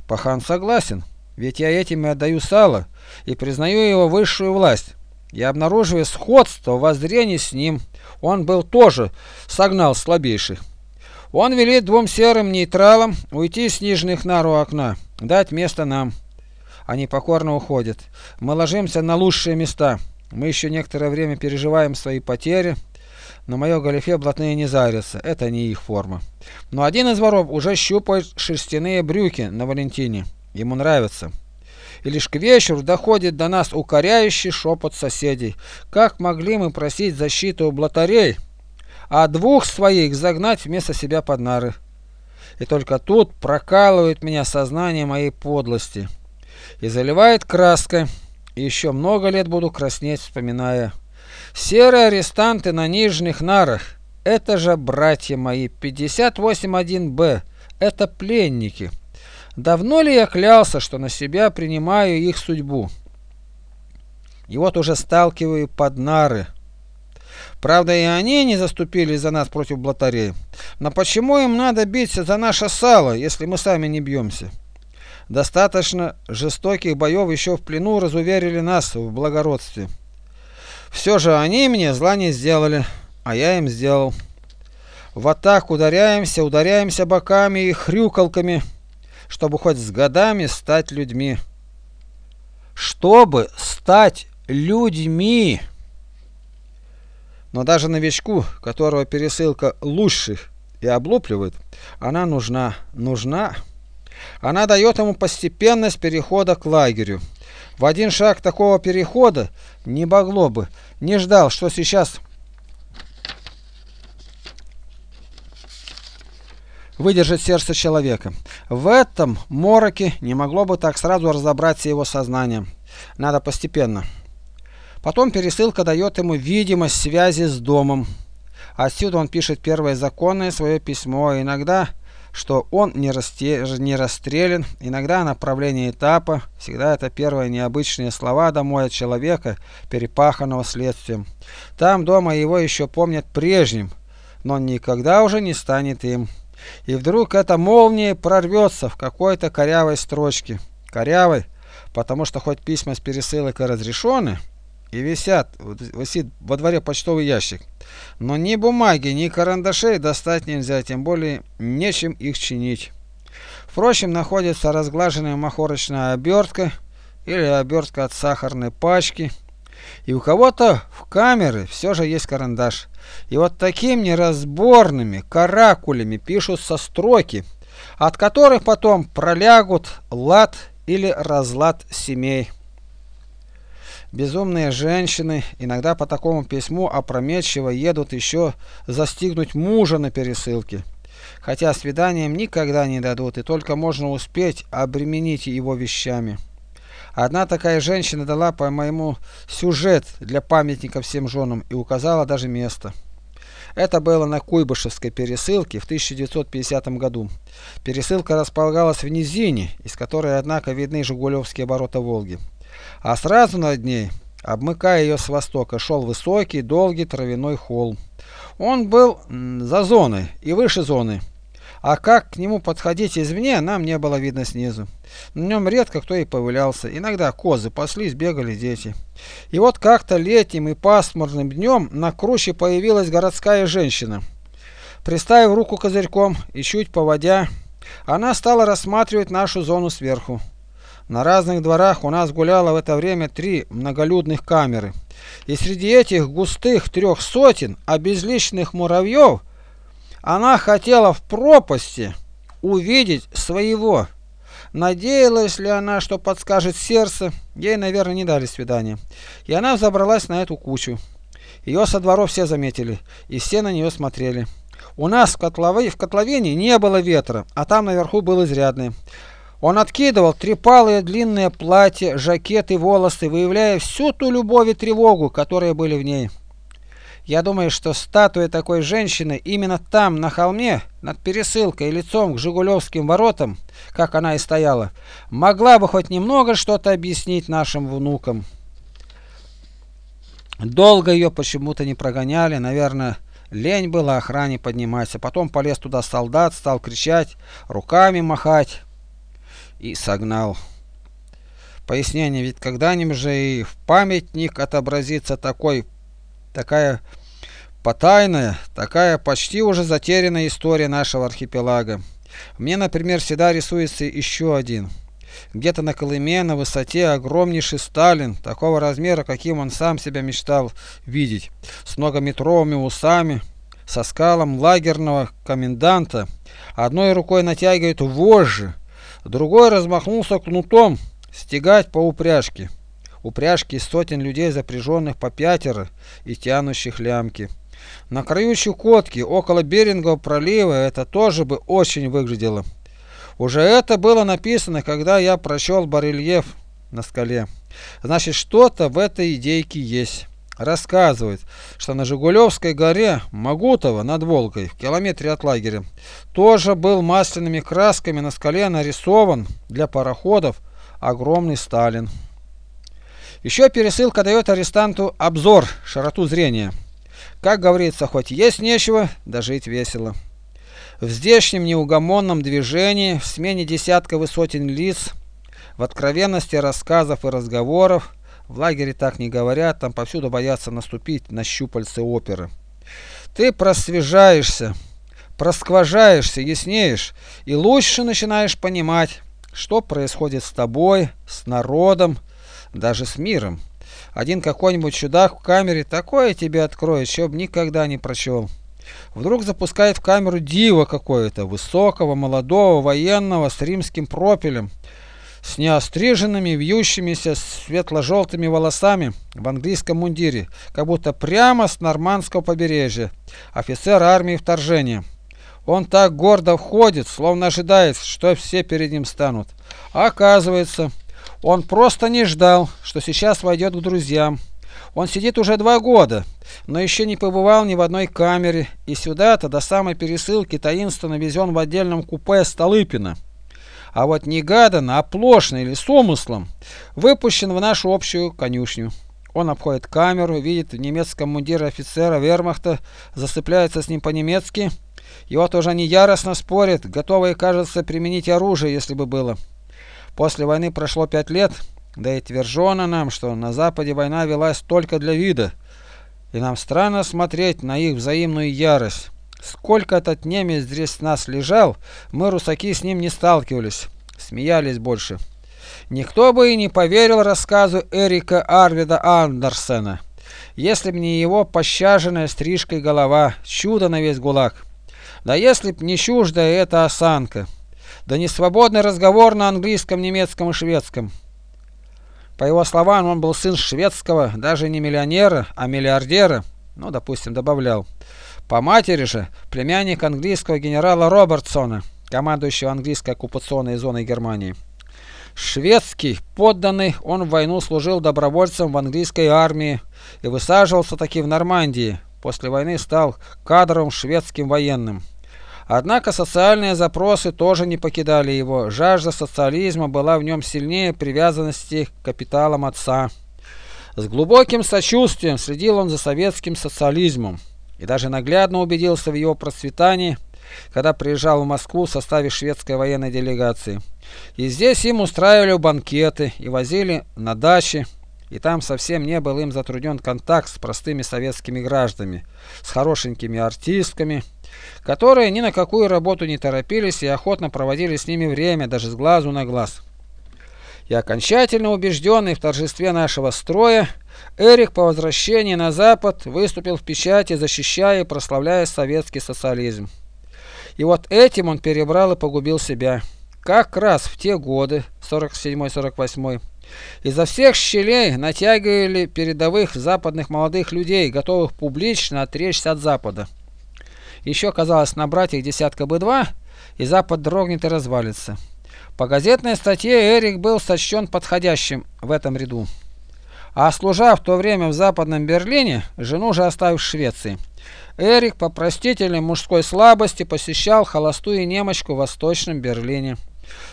Пахан согласен, ведь я этим и отдаю сало, и признаю его высшую власть. Я обнаруживаю сходство воззрений с ним. Он был тоже согнал слабейших. Он велит двум серым нейтралам уйти с нижних нар у окна, дать место нам. Они покорно уходят. Мы ложимся на лучшие места. Мы еще некоторое время переживаем свои потери. На мое галифе блатные не зарятся, это не их форма. Но один из воров уже щупает шерстяные брюки на Валентине. Ему нравится. И лишь к вечеру доходит до нас укоряющий шепот соседей. Как могли мы просить защиты у блатарей, а двух своих загнать вместо себя под нары? И только тут прокалывает меня сознание моей подлости и заливает краской. Еще много лет буду краснеть, вспоминая. Серые арестанты на нижних нарах. Это же, братья мои, 58.1Б. Это пленники. Давно ли я клялся, что на себя принимаю их судьбу? И вот уже сталкиваю под нары. Правда, и они не заступились за нас против блатарей. Но почему им надо биться за наше сало, если мы сами не бьемся? Достаточно жестоких боев еще в плену разуверили нас в благородстве. Все же они мне зла не сделали, а я им сделал. В атаку ударяемся, ударяемся боками и хрюкалками, чтобы хоть с годами стать людьми. Чтобы стать людьми! Но даже новичку, которого пересылка лучших и облупливает, она нужна, нужна. Она дает ему постепенность перехода к лагерю. В один шаг такого перехода не могло бы, не ждал, что сейчас выдержит сердце человека. В этом мороке не могло бы так сразу разобраться его сознание. Надо постепенно. Потом пересылка дает ему видимость связи с домом. Отсюда он пишет первое законное свое письмо, иногда что он не, расте... не расстрелян, иногда направление этапа, всегда это первые необычные слова домой от человека, перепаханного следствием. Там дома его еще помнят прежним, но никогда уже не станет им. И вдруг эта молния прорвется в какой-то корявой строчке. Корявой, потому что хоть письма с пересылок и разрешены, и висят, висит во дворе почтовый ящик. Но ни бумаги, ни карандашей достать нельзя, тем более нечем их чинить. Впрочем, находится разглаженная махорочная обертка или обертка от сахарной пачки. И у кого-то в камеры все же есть карандаш. И вот такими неразборными каракулями пишутся строки, от которых потом пролягут лад или разлад семей. Безумные женщины иногда по такому письму опрометчиво едут еще застигнуть мужа на пересылке. Хотя свиданием никогда не дадут, и только можно успеть обременить его вещами. Одна такая женщина дала по моему сюжет для памятника всем женам и указала даже место. Это было на Куйбышевской пересылке в 1950 году. Пересылка располагалась в низине, из которой, однако, видны Жигулевские ворота Волги а сразу над ней, обмыкая ее с востока, шел высокий, долгий травяной холм. Он был за зоной и выше зоны, а как к нему подходить извне, нам не было видно снизу. На нем редко кто и появлялся, иногда козы паслись, бегали дети. И вот как-то летним и пасмурным днем на круче появилась городская женщина. Приставив руку козырьком и чуть поводя, она стала рассматривать нашу зону сверху. На разных дворах у нас гуляло в это время три многолюдных камеры. И среди этих густых трех сотен обезличенных муравьев она хотела в пропасти увидеть своего. Надеялась ли она, что подскажет сердце, ей, наверное, не дали свидания. И она забралась на эту кучу. Ее со дворов все заметили, и все на нее смотрели. У нас в, котлове, в котловине не было ветра, а там наверху был изрядный. Он откидывал трепалые длинные платья, жакеты, волосы, выявляя всю ту любовь и тревогу, которые были в ней. Я думаю, что статуя такой женщины именно там, на холме, над пересылкой лицом к Жигулевским воротам, как она и стояла, могла бы хоть немного что-то объяснить нашим внукам. Долго ее почему-то не прогоняли, наверное, лень было охране подниматься. Потом полез туда солдат, стал кричать, руками махать и согнал. Пояснение, ведь когда-нибудь же и в памятник отобразится такой, такая потайная, такая почти уже затерянная история нашего архипелага. Мне, например, всегда рисуется еще один. Где-то на Колыме на высоте огромнейший Сталин, такого размера, каким он сам себя мечтал видеть, с многометровыми усами, со скалом лагерного коменданта, одной рукой натягивает вожжи, другой размахнулся кнутом, стегать по упряжке. Упряжки сотен людей, запряженных по пятеро и тянущих лямки. На краю Чукотки, около Берингового пролива, это тоже бы очень выглядело. Уже это было написано, когда я прочел барельеф на скале. Значит, что-то в этой идейке есть. Рассказывает, что на Жигулевской горе Магутова над Волгой, в километре от лагеря, тоже был масляными красками на скале нарисован для пароходов огромный Сталин. Еще пересылка дает арестанту обзор, широту зрения. Как говорится, хоть есть нечего, да жить весело. В здешнем неугомонном движении, в смене десятка высотен лиц, в откровенности рассказов и разговоров, в лагере так не говорят, там повсюду боятся наступить на щупальцы оперы. Ты просвежаешься, проскважаешься, яснеешь и лучше начинаешь понимать, что происходит с тобой, с народом, даже с миром. Один какой-нибудь чудак в камере такое тебе откроет, чтоб никогда не прочел. Вдруг запускает в камеру дива какое-то, высокого, молодого, военного, с римским пропелем, с неостриженными, вьющимися светло-желтыми волосами в английском мундире, как будто прямо с нормандского побережья, офицер армии вторжения. Он так гордо входит, словно ожидает, что все перед ним станут. А оказывается, он просто не ждал, что сейчас войдет к друзьям. Он сидит уже два года, но еще не побывал ни в одной камере, и сюда-то до самой пересылки таинственно везен в отдельном купе Столыпина. А вот негаданно, оплошно или с умыслом выпущен в нашу общую конюшню. Он обходит камеру, видит в немецком мундире офицера вермахта, засыпляется с ним по-немецки, и вот уже они яростно спорят, готовые, кажется, применить оружие, если бы было. После войны прошло пять лет, да и твержено нам, что на Западе война велась только для вида, и нам странно смотреть на их взаимную ярость. Сколько этот немец здесь нас лежал, мы, русаки, с ним не сталкивались, смеялись больше. Никто бы и не поверил рассказу Эрика Арвида Андерсена, если б не его пощаженная стрижкой голова, чудо на весь гулаг. Да если б не чуждая эта осанка да не свободный разговор на английском, немецком и шведском. По его словам, он был сын шведского, даже не миллионера, а миллиардера, ну, допустим, добавлял. По матери же племянник английского генерала Робертсона, командующего английской оккупационной зоной Германии. Шведский, подданный, он в войну служил добровольцем в английской армии и высаживался таки в Нормандии. После войны стал кадровым шведским военным. Однако социальные запросы тоже не покидали его. Жажда социализма была в нем сильнее привязанности к капиталам отца. С глубоким сочувствием следил он за советским социализмом и даже наглядно убедился в его процветании, когда приезжал в Москву в составе шведской военной делегации. И здесь им устраивали банкеты и возили на дачи, и там совсем не был им затруднен контакт с простыми советскими гражданами, с хорошенькими артистками, которые ни на какую работу не торопились и охотно проводили с ними время, даже с глазу на глаз. И окончательно убежденный в торжестве нашего строя, Эрик по возвращении на Запад выступил в печати, защищая и прославляя советский социализм. И вот этим он перебрал и погубил себя. Как раз в те годы, 47-48, изо всех щелей натягивали передовых западных молодых людей, готовых публично отречься от Запада. Еще казалось набрать их десятка бы два, и Запад дрогнет и развалится. По газетной статье Эрик был сочтен подходящим в этом ряду. А служа в то время в Западном Берлине, жену же оставив в Швеции, Эрик по простительной мужской слабости посещал холостую немочку в Восточном Берлине.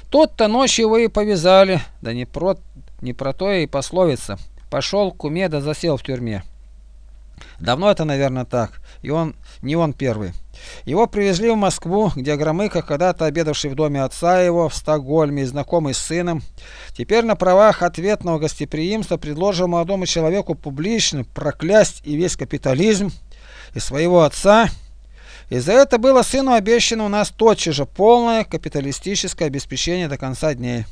Тут-то ночью его и повязали, да не про, не про то и пословица. Пошел к куме да засел в тюрьме. Давно это, наверное, так, и он не он первый. Его привезли в Москву, где Громыко, когда-то обедавший в доме отца его в Стокгольме и знакомый с сыном, теперь на правах ответного гостеприимства предложил молодому человеку публично проклясть и весь капитализм, и своего отца, и за это было сыну обещано у нас тотчас же полное капиталистическое обеспечение до конца дней.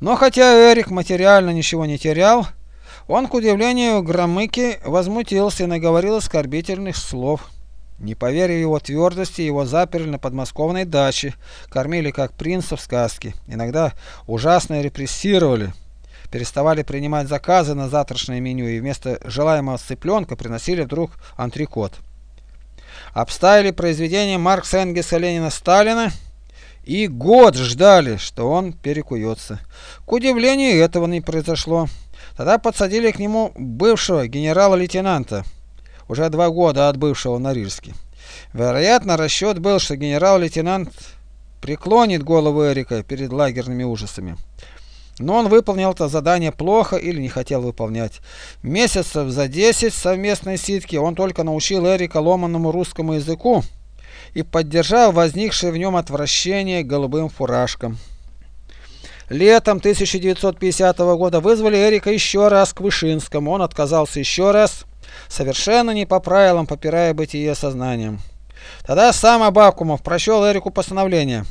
Но хотя Эрик материально ничего не терял, он, к удивлению Громыки, возмутился и наговорил оскорбительных слов. Не поверив его твердости, его заперли на подмосковной даче, кормили как принца в сказке, иногда ужасно репрессировали, переставали принимать заказы на завтрашнее меню и вместо желаемого цыпленка приносили вдруг антрикот. Обставили произведение Маркса Энгельса Ленина Сталина и год ждали, что он перекуется. К удивлению, этого не произошло. Тогда подсадили к нему бывшего генерала-лейтенанта, уже два года отбывшего на Рижске. Вероятно, расчет был, что генерал-лейтенант преклонит голову Эрика перед лагерными ужасами. Но он выполнил это задание плохо или не хотел выполнять. Месяцев за 10 совместной ситки он только научил Эрика ломанному русскому языку и поддержал возникшее в нем отвращение голубым фуражкам. Летом 1950 года вызвали Эрика еще раз к Вышинскому. Он отказался еще раз, совершенно не по правилам, попирая бытие сознанием. Тогда сам Абакумов прочел Эрику постановление.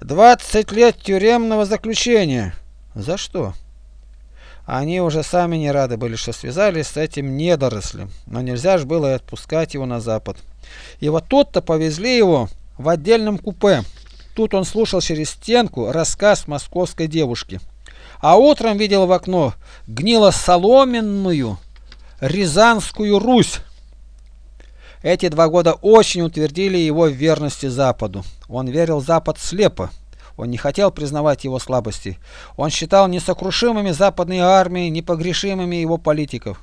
20 лет тюремного заключения. За что? Они уже сами не рады были, что связались с этим недорослем, но нельзя же было и отпускать его на запад. И вот тут-то повезли его в отдельном купе. Тут он слушал через стенку рассказ московской девушки. А утром видел в окно гнило-соломенную Рязанскую Русь. Эти два года очень утвердили его в верности Западу. Он верил Запад слепо. Он не хотел признавать его слабости. Он считал несокрушимыми западные армии, непогрешимыми его политиков.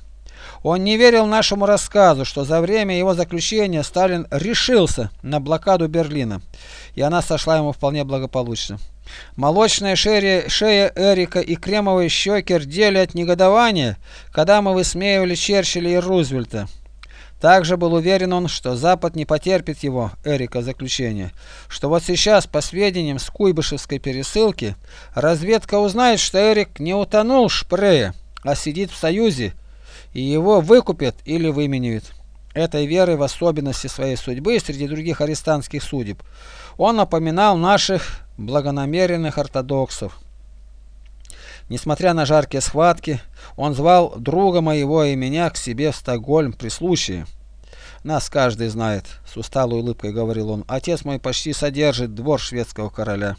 Он не верил нашему рассказу, что за время его заключения Сталин решился на блокаду Берлина, и она сошла ему вполне благополучно. Молочная шея, шея Эрика и кремовый щеки рдели от негодования, когда мы высмеивали Черчилля и Рузвельта. Также был уверен он, что Запад не потерпит его, Эрика, заключения, что вот сейчас, по сведениям с Куйбышевской пересылки, разведка узнает, что Эрик не утонул Шпрее, а сидит в Союзе и его выкупят или выменяют. Этой верой в особенности своей судьбы среди других арестантских судеб он напоминал наших благонамеренных ортодоксов. Несмотря на жаркие схватки, он звал друга моего и меня к себе в Стокгольм при случае. Нас каждый знает, с усталой улыбкой говорил он. Отец мой почти содержит двор шведского короля.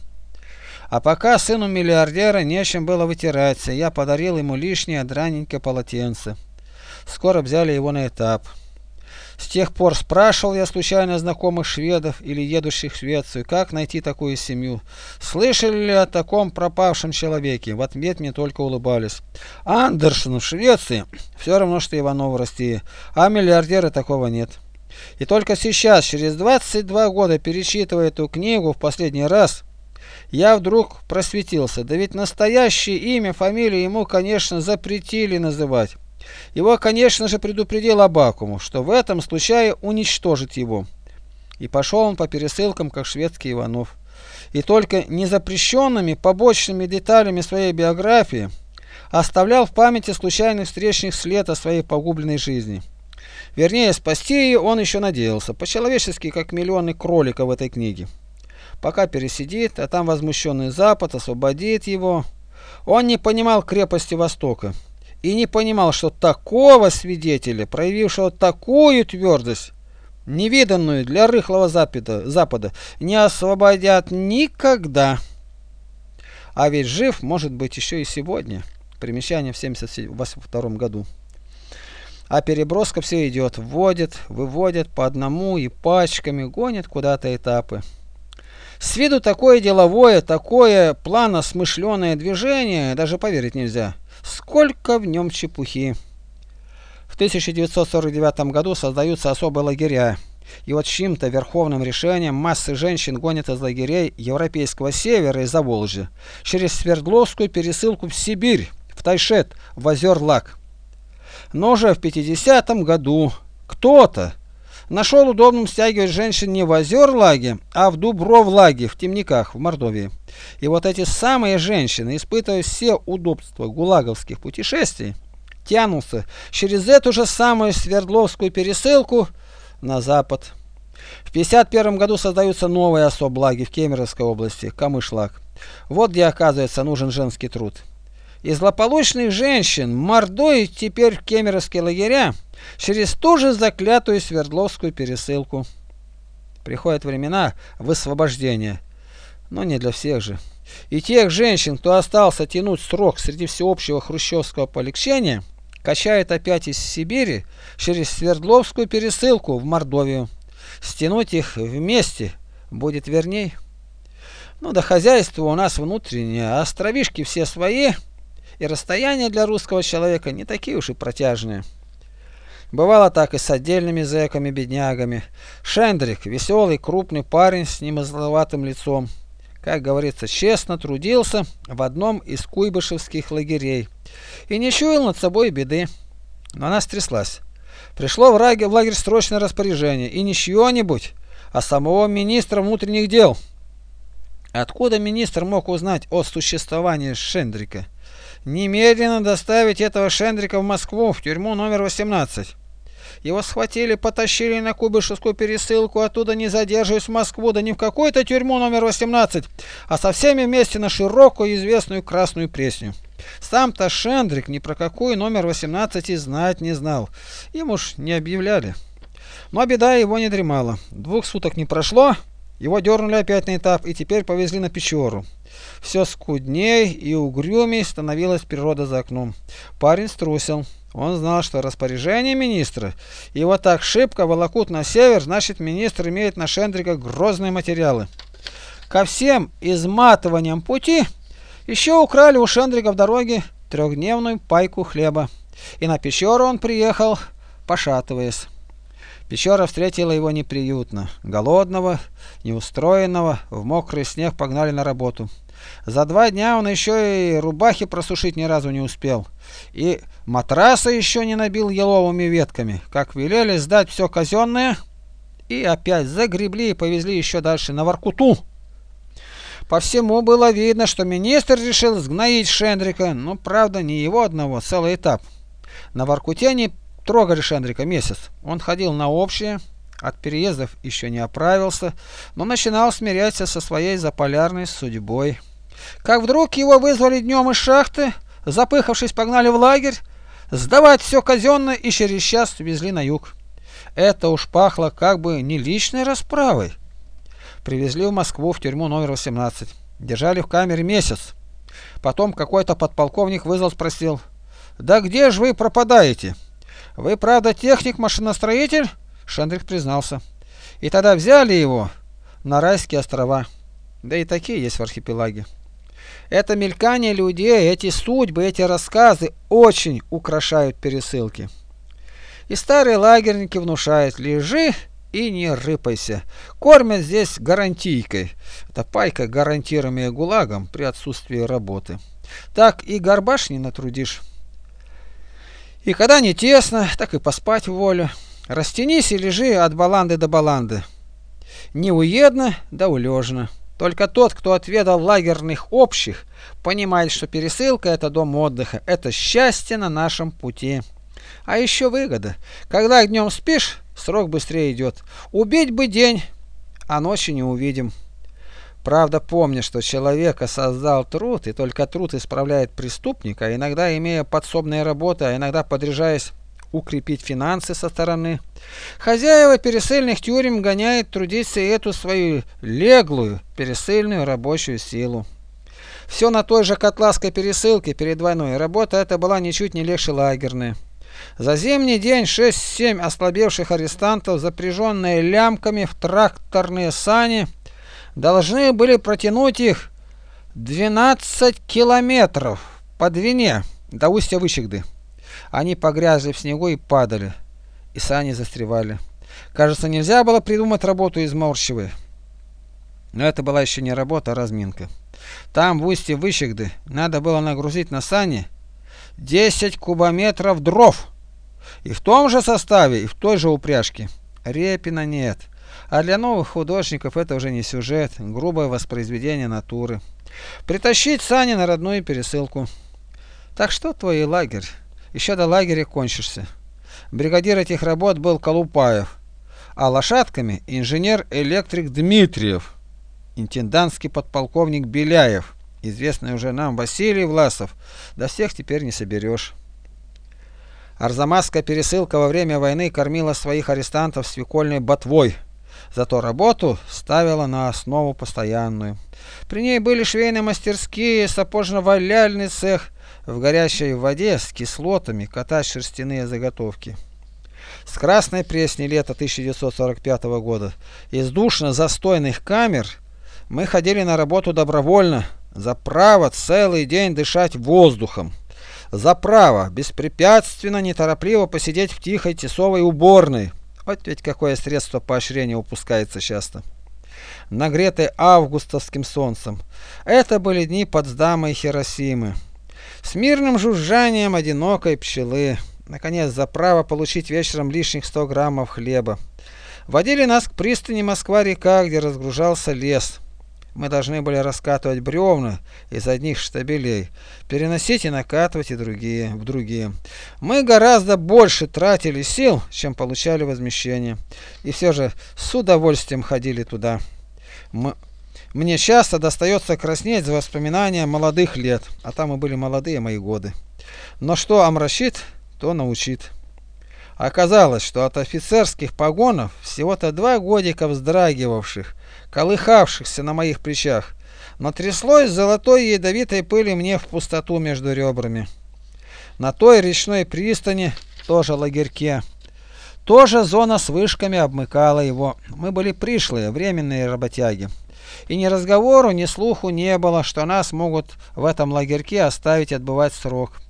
А пока сыну миллиардера нечем было вытираться, я подарил ему лишнее драненькое полотенце. Скоро взяли его на этап. С тех пор спрашивал я случайно знакомых шведов или едущих в Швецию, как найти такую семью. Слышали ли о таком пропавшем человеке? В ответ мне только улыбались. Андерсон в Швеции все равно, что Иванов в России, а миллиардера такого нет. И только сейчас, через 22 года, перечитывая эту книгу в последний раз, я вдруг просветился. Да ведь настоящее имя, фамилию ему, конечно, запретили называть. Его, конечно же, предупредил Абакуму, что в этом случае уничтожит его. И пошел он по пересылкам, как шведский Иванов. И только незапрещенными побочными деталями своей биографии оставлял в памяти случайных встречных след о своей погубленной жизни. Вернее, спасти ее он еще надеялся, по-человечески, как миллионы кроликов в этой книге. Пока пересидит, а там возмущенный Запад освободит его. Он не понимал крепости Востока и не понимал, что такого свидетеля, проявившего такую твердость, невиданную для рыхлого запада, запада, не освободят никогда. А ведь жив может быть еще и сегодня. Примечание в 1972 году. А переброска все идет, вводит, выводит по одному и пачками, гонит куда-то этапы. С виду такое деловое, такое планосмышленное движение, даже поверить нельзя. Сколько в нем чепухи. В 1949 году создаются особые лагеря. И вот чьим-то верховным решением массы женщин гонят из лагерей Европейского севера и Заволжья через Свердловскую пересылку в Сибирь, в Тайшет, в Озер-Лак. Но же в 50 году кто-то нашел удобным стягивать женщин не в Озерлаге, а в Дубровлаге, в Темниках, в Мордовии. И вот эти самые женщины, испытывая все удобства гулаговских путешествий, тянутся через эту же самую Свердловскую пересылку на запад. В 51 году создаются новые особлаги в Кемеровской области, Камышлаг. Вот где, оказывается, нужен женский труд. И злополучных женщин мордой теперь в кемеровские лагеря через ту же заклятую Свердловскую пересылку. Приходят времена высвобождения, но не для всех же. И тех женщин, кто остался тянуть срок среди всеобщего хрущевского полегчения, качает опять из Сибири через Свердловскую пересылку в Мордовию. Стянуть их вместе будет верней. Ну да хозяйство у нас внутреннее, а островишки все свои – и расстояния для русского человека не такие уж и протяжные. Бывало так и с отдельными зэками-беднягами. Шендрик, веселый, крупный парень с немозловатым лицом, как говорится, честно трудился в одном из куйбышевских лагерей и не чуял над собой беды. Но она стряслась. Пришло в, раге, в лагерь срочное распоряжение, и не чье-нибудь, а самого министра внутренних дел. Откуда министр мог узнать о существовании Шендрика? Немедленно доставить этого Шендрика в Москву, в тюрьму номер 18. Его схватили, потащили на Куйбышевскую пересылку, оттуда не задерживаясь в Москву, да не в какую-то тюрьму номер 18, а со всеми вместе на широкую известную Красную Пресню. Сам-то Шендрик ни про какой номер 18 и знать не знал. Им уж не объявляли. Но беда его не дремала. Двух суток не прошло, его дернули опять на этап и теперь повезли на Печору. Все скудней и угрюмей становилась природа за окном. Парень струсил. Он знал, что распоряжение министра его так шибко волокут на север, значит министр имеет на Шендрика грозные материалы. Ко всем изматываниям пути еще украли у Шендрика в дороге трехдневную пайку хлеба. И на Печору он приехал, пошатываясь. Печора встретила его неприютно. Голодного, неустроенного, в мокрый снег погнали на работу. За два дня он еще и рубахи просушить ни разу не успел. И матраса еще не набил еловыми ветками. Как велели сдать все казенное, и опять загребли и повезли еще дальше на Воркуту. По всему было видно, что министр решил сгноить Шендрика, но правда не его одного, целый этап. На Воркуте они трогали Шендрика месяц. Он ходил на общее, от переездов еще не оправился, но начинал смиряться со своей заполярной судьбой. Как вдруг его вызвали днем из шахты, запыхавшись, погнали в лагерь, сдавать все казенное и через час везли на юг. Это уж пахло как бы не личной расправой. Привезли в Москву в тюрьму номер 18. Держали в камере месяц. Потом какой-то подполковник вызвал, спросил, «Да где же вы пропадаете? Вы, правда, техник-машиностроитель?» Шендрик признался. И тогда взяли его на райские острова. Да и такие есть в архипелаге. Это мелькание людей, эти судьбы, эти рассказы очень украшают пересылки. И старые лагерники внушают, лежи и не рыпайся. Кормят здесь гарантийкой. Это пайка, гарантируемая ГУЛАГом при отсутствии работы. Так и горбаш не натрудишь. И когда не тесно, так и поспать в волю. Растянись и лежи от баланды до баланды. Не уедно, да улежно. Только тот, кто отведал лагерных общих, понимает, что пересылка – это дом отдыха, это счастье на нашем пути. А еще выгода. Когда днем спишь, срок быстрее идет. Убить бы день, а ночью не увидим. Правда, помни, что человека создал труд, и только труд исправляет преступника, иногда имея подсобные работы, а иногда подряжаясь укрепить финансы со стороны. Хозяева пересыльных тюрем гоняют трудиться эту свою леглую пересыльную рабочую силу. Все на той же котлаской пересылке перед войной. Работа эта была ничуть не легче лагерной. За зимний день 6-7 ослабевших арестантов, запряженные лямками в тракторные сани, должны были протянуть их 12 километров по длине до устья Вычегды. Они погрязли в снегу и падали, и сани застревали. Кажется, нельзя было придумать работу из Морщевой. Но это была еще не работа, а разминка. Там, в устье Выщегды, надо было нагрузить на сани 10 кубометров дров. И в том же составе, и в той же упряжке. Репина нет. А для новых художников это уже не сюжет, грубое воспроизведение натуры. Притащить сани на родную пересылку. Так что твой лагерь? Еще до лагеря кончишься. Бригадир этих работ был Колупаев, а лошадками инженер-электрик Дмитриев, интендантский подполковник Беляев, известный уже нам Василий Власов, до всех теперь не соберешь. Арзамасская пересылка во время войны кормила своих арестантов свекольной ботвой, зато работу ставила на основу постоянную. При ней были швейные мастерские, сапожно-валяльный цех, в горячей воде с кислотами катать шерстяные заготовки. С Красной Пресни лета 1945 года из душно-застойных камер мы ходили на работу добровольно, за право целый день дышать воздухом, за право беспрепятственно, неторопливо посидеть в тихой тесовой уборной. Вот ведь какое средство поощрения упускается часто. Нагретые августовским солнцем. Это были дни Потсдама и Хиросимы с мирным жужжанием одинокой пчелы. Наконец, за право получить вечером лишних 100 граммов хлеба. Водили нас к пристани Москва-река, где разгружался лес. Мы должны были раскатывать бревна из одних штабелей, переносить и накатывать и другие, в другие. Мы гораздо больше тратили сил, чем получали возмещение. И все же с удовольствием ходили туда. Мы, мне часто достается краснеть за воспоминания молодых лет, а там и были молодые мои годы. Но что омрачит, то научит. Оказалось, что от офицерских погонов всего-то два годика вздрагивавших, колыхавшихся на моих плечах, но тряслось золотой ядовитой пыли мне в пустоту между ребрами. На той речной пристани, тоже лагерьке, тоже зона с вышками обмыкала его. Мы были пришлые, временные работяги. И ни разговору, ни слуху не было, что нас могут в этом лагерьке оставить отбывать срок.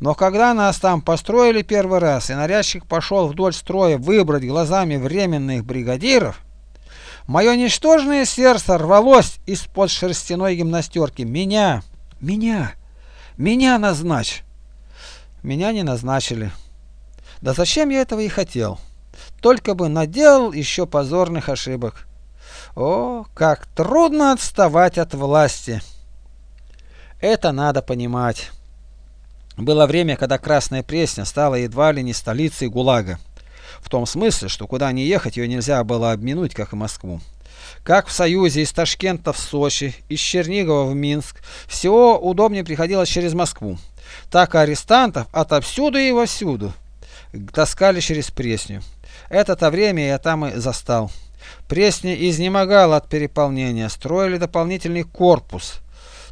Но когда нас там построили первый раз, и нарядчик пошел вдоль строя выбрать глазами временных бригадиров, мое ничтожное сердце рвалось из-под шерстяной гимнастерки. Меня, меня, меня назначь. Меня не назначили. Да зачем я этого и хотел? Только бы наделал еще позорных ошибок. О, как трудно отставать от власти! Это надо понимать. Было время, когда Красная Пресня стала едва ли не столицей ГУЛАГа. В том смысле, что куда ни ехать, ее нельзя было обминуть, как и Москву. Как в Союзе из Ташкента в Сочи, из Чернигова в Минск, всего удобнее приходилось через Москву. Так и арестантов отовсюду и вовсюду таскали через Пресню. Это-то время я там и застал. Пресня изнемогал от переполнения, строили дополнительный корпус.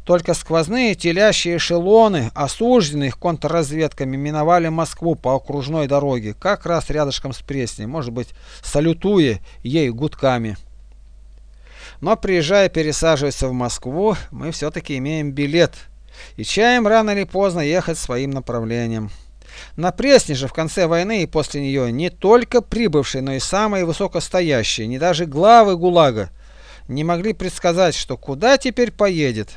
Только сквозные телящие эшелоны, осужденных контрразведками, миновали Москву по окружной дороге, как раз рядышком с Пресней, может быть, салютуя ей гудками. Но приезжая пересаживаться в Москву, мы все-таки имеем билет и чаем рано или поздно ехать своим направлением. На Пресне же в конце войны и после нее не только прибывшие, но и самые высокостоящие, не даже главы ГУЛАГа, не могли предсказать, что куда теперь поедет.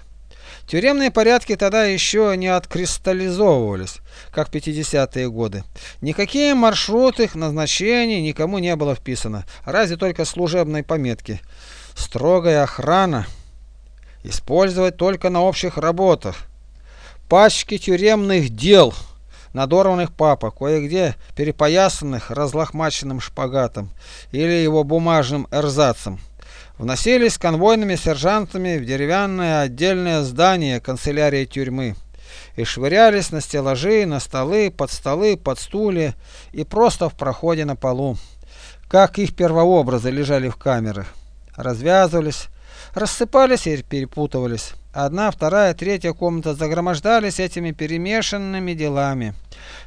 Тюремные порядки тогда еще не откристаллизовывались, как в 50-е годы. Никакие маршруты назначений никому не было вписано, разве только служебные пометки. Строгая охрана. Использовать только на общих работах. Пачки тюремных дел – надорванных папок, кое-где перепоясанных разлохмаченным шпагатом или его бумажным эрзацем. Вносились конвойными сержантами в деревянное отдельное здание канцелярии тюрьмы и швырялись на стеллажи, на столы, под столы, под стулья и просто в проходе на полу. Как их первообразы лежали в камерах. Развязывались, рассыпались и перепутывались. Одна, вторая, третья комната загромождались этими перемешанными делами.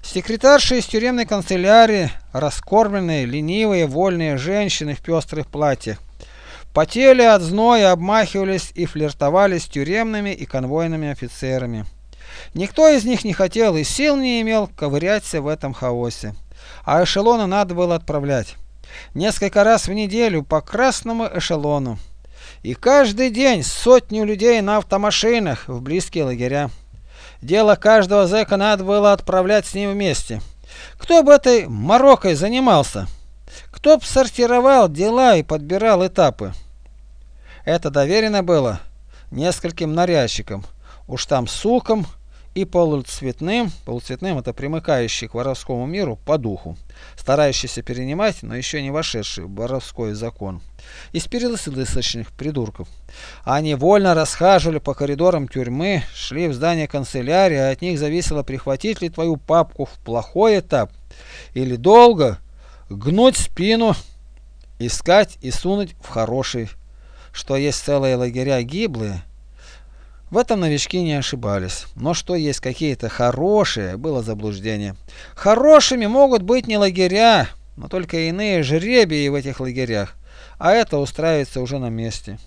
Секретарши из тюремной канцелярии, раскормленные, ленивые, вольные женщины в пестрых платьях, потели от зноя, обмахивались и флиртовали с тюремными и конвойными офицерами. Никто из них не хотел и сил не имел ковыряться в этом хаосе. А эшелоны надо было отправлять. Несколько раз в неделю по красному эшелону. И каждый день сотню людей на автомашинах в близкие лагеря. Дело каждого зэка надо было отправлять с ним вместе. Кто бы этой морокой занимался? Кто б сортировал дела и подбирал этапы? Это доверено было нескольким нарядчикам, уж там сукам и полуцветным, полуцветным это примыкающий к воровскому миру по духу, старающийся перенимать, но еще не вошедший в воровской закон, из перелысочных придурков. Они вольно расхаживали по коридорам тюрьмы, шли в здание канцелярии, а от них зависело прихватить ли твою папку в плохой этап или долго гнуть спину, искать и сунуть в хороший, что есть целые лагеря гиблые, в этом новички не ошибались. Но что есть какие-то хорошие, было заблуждение. Хорошими могут быть не лагеря, но только иные жребии в этих лагерях, а это устраивается уже на месте.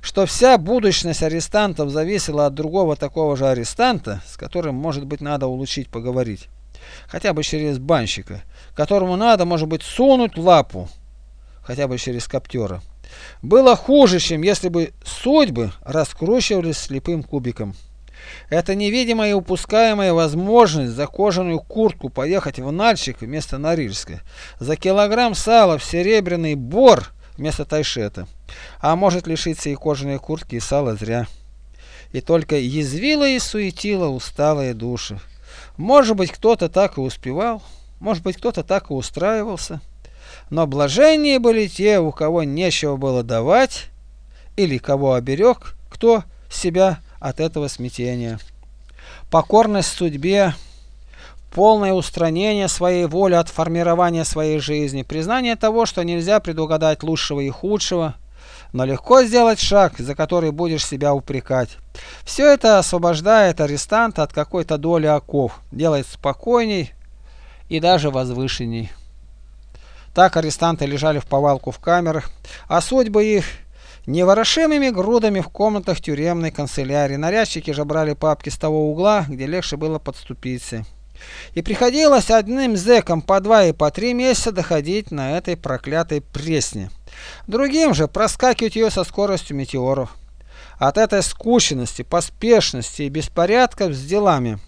Что вся будущность арестантов зависела от другого такого же арестанта, с которым, может быть, надо улучшить поговорить. Хотя бы через банщика, которому надо, может быть, сунуть лапу, хотя бы через коптера было хуже, чем если бы судьбы раскручивались слепым кубиком. Это невидимая и упускаемая возможность за кожаную куртку поехать в Нальчик вместо Норильска, за килограмм сала в серебряный бор вместо Тайшета. А может лишиться и кожаной куртки, и сала зря. И только язвила и суетила усталые души. Может быть, кто-то так и успевал, может быть, кто-то так и устраивался. Но блаженнее были те, у кого нечего было давать, или кого оберег кто себя от этого смятения. Покорность судьбе, полное устранение своей воли от формирования своей жизни, признание того, что нельзя предугадать лучшего и худшего, но легко сделать шаг, за который будешь себя упрекать. Все это освобождает арестанта от какой-то доли оков, делает спокойней и даже возвышенней. Так арестанты лежали в повалку в камерах, а судьбы их неворошимыми грудами в комнатах тюремной канцелярии. Нарядчики же брали папки с того угла, где легче было подступиться. И приходилось одним зэкам по два и по три месяца доходить на этой проклятой пресне. Другим же проскакивать ее со скоростью метеоров. От этой скученности, поспешности и беспорядков с делами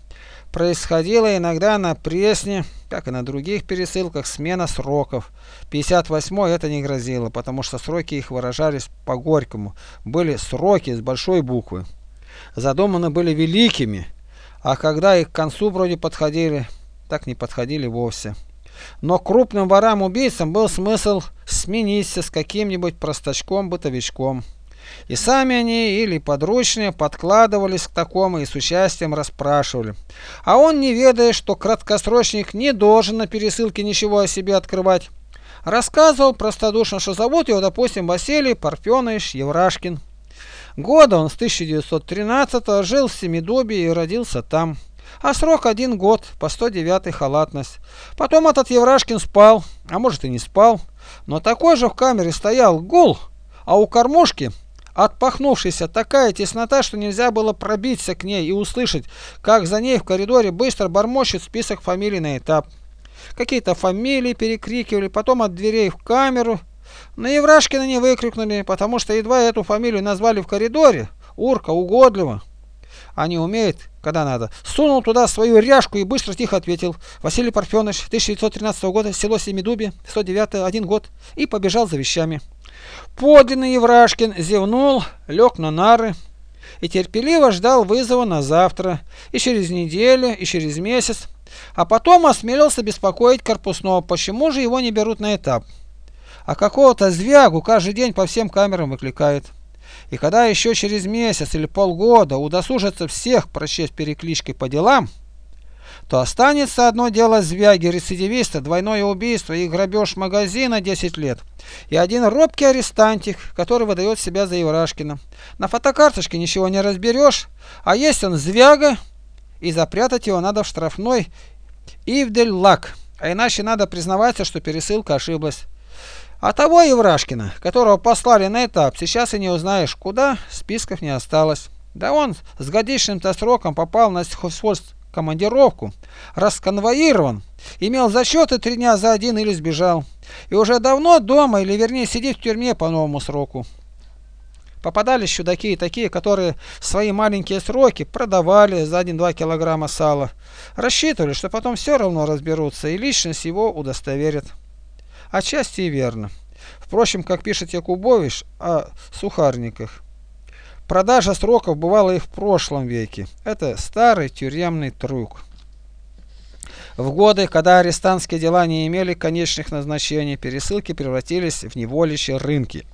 происходило иногда на пресне как и на других пересылках, смена сроков. 58 это не грозило, потому что сроки их выражались по-горькому. Были сроки с большой буквы. Задуманы были великими, а когда их к концу вроде подходили, так не подходили вовсе. Но крупным ворам-убийцам был смысл смениться с каким-нибудь простачком-бытовичком. И сами они или подручные подкладывались к такому и с участием расспрашивали. А он, не ведая, что краткосрочник не должен на пересылке ничего о себе открывать, рассказывал простодушно, что зовут его, допустим, Василий Парфенович Еврашкин. Года он с 1913 жил в Семидобе и родился там. А срок один год, по 109 халатность. Потом этот Еврашкин спал, а может и не спал. Но такой же в камере стоял гул, а у кормушки Отпахнувшаяся такая теснота, что нельзя было пробиться к ней и услышать, как за ней в коридоре быстро бормочет список фамилий на этап. Какие-то фамилии перекрикивали, потом от дверей в камеру. На Еврашкина не выкрикнули, потому что едва эту фамилию назвали в коридоре. Урка, угодливо. Они умеют, когда надо. Сунул туда свою ряжку и быстро тихо ответил. Василий Парфенович, 1913 года, село Семидубе, 109 один год. И побежал за вещами. Подлинный Еврашкин зевнул, лег на нары и терпеливо ждал вызова на завтра, и через неделю, и через месяц, а потом осмелился беспокоить корпусного, почему же его не берут на этап. А какого-то звягу каждый день по всем камерам выкликают. И когда еще через месяц или полгода удосужатся всех прочесть перекличкой по делам, то останется одно дело звяги рецидивиста, двойное убийство и грабеж магазина 10 лет, и один робкий арестантик, который выдает себя за Еврашкина. На фотокарточке ничего не разберешь, а есть он звяга, и запрятать его надо в штрафной Ивдель-Лак, а иначе надо признаваться, что пересылка ошиблась. А того Еврашкина, которого послали на этап, сейчас и не узнаешь, куда, списков не осталось. Да он с годичным-то сроком попал на командировку, расконвоирован, имел зачеты три дня за один или сбежал. И уже давно дома, или вернее сидит в тюрьме по новому сроку. Попадались чудаки и такие, которые свои маленькие сроки продавали за 1-2 килограмма сала. Рассчитывали, что потом все равно разберутся и личность его удостоверят. Отчасти и верно. Впрочем, как пишет Якубович о сухарниках. Продажа сроков бывала и в прошлом веке. Это старый тюремный трюк. В годы, когда арестантские дела не имели конечных назначений, пересылки превратились в неволичьи рынки.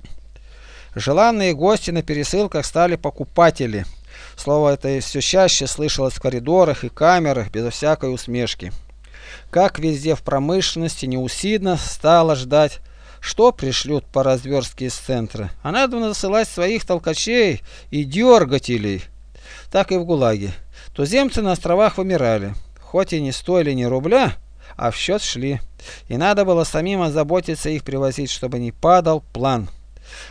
Желанные гости на пересылках стали покупатели. Слово это все чаще слышалось в коридорах и камерах, безо всякой усмешки. Как везде в промышленности неусидно стало ждать что пришлют по разверстке из центра? А надо насылать своих толкачей и дергателей. Так и в ГУЛАГе. Туземцы на островах вымирали. Хоть и не стоили ни рубля, а в счет шли. И надо было самим озаботиться их привозить, чтобы не падал план.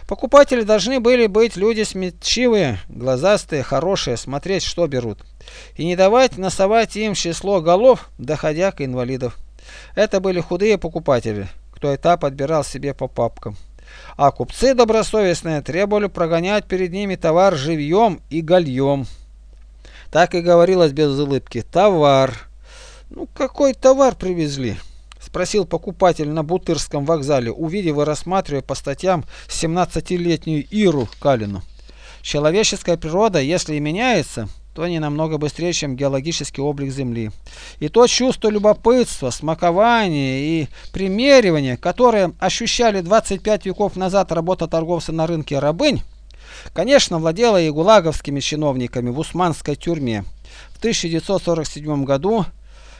Покупатели должны были быть люди сметчивые, глазастые, хорошие, смотреть, что берут. И не давать насовать им число голов, доходя к инвалидов. Это были худые покупатели кто этап отбирал себе по папкам. А купцы добросовестные требовали прогонять перед ними товар живьем и гольем. Так и говорилось без улыбки. Товар. Ну какой товар привезли? Спросил покупатель на Бутырском вокзале, увидев и рассматривая по статьям 17-летнюю Иру Калину. Человеческая природа, если и меняется, то не намного быстрее, чем геологический облик Земли. И то чувство любопытства, смакования и примеривания, которое ощущали 25 веков назад работа торговца на рынке рабынь, конечно, владела и гулаговскими чиновниками в Усманской тюрьме. В 1947 году,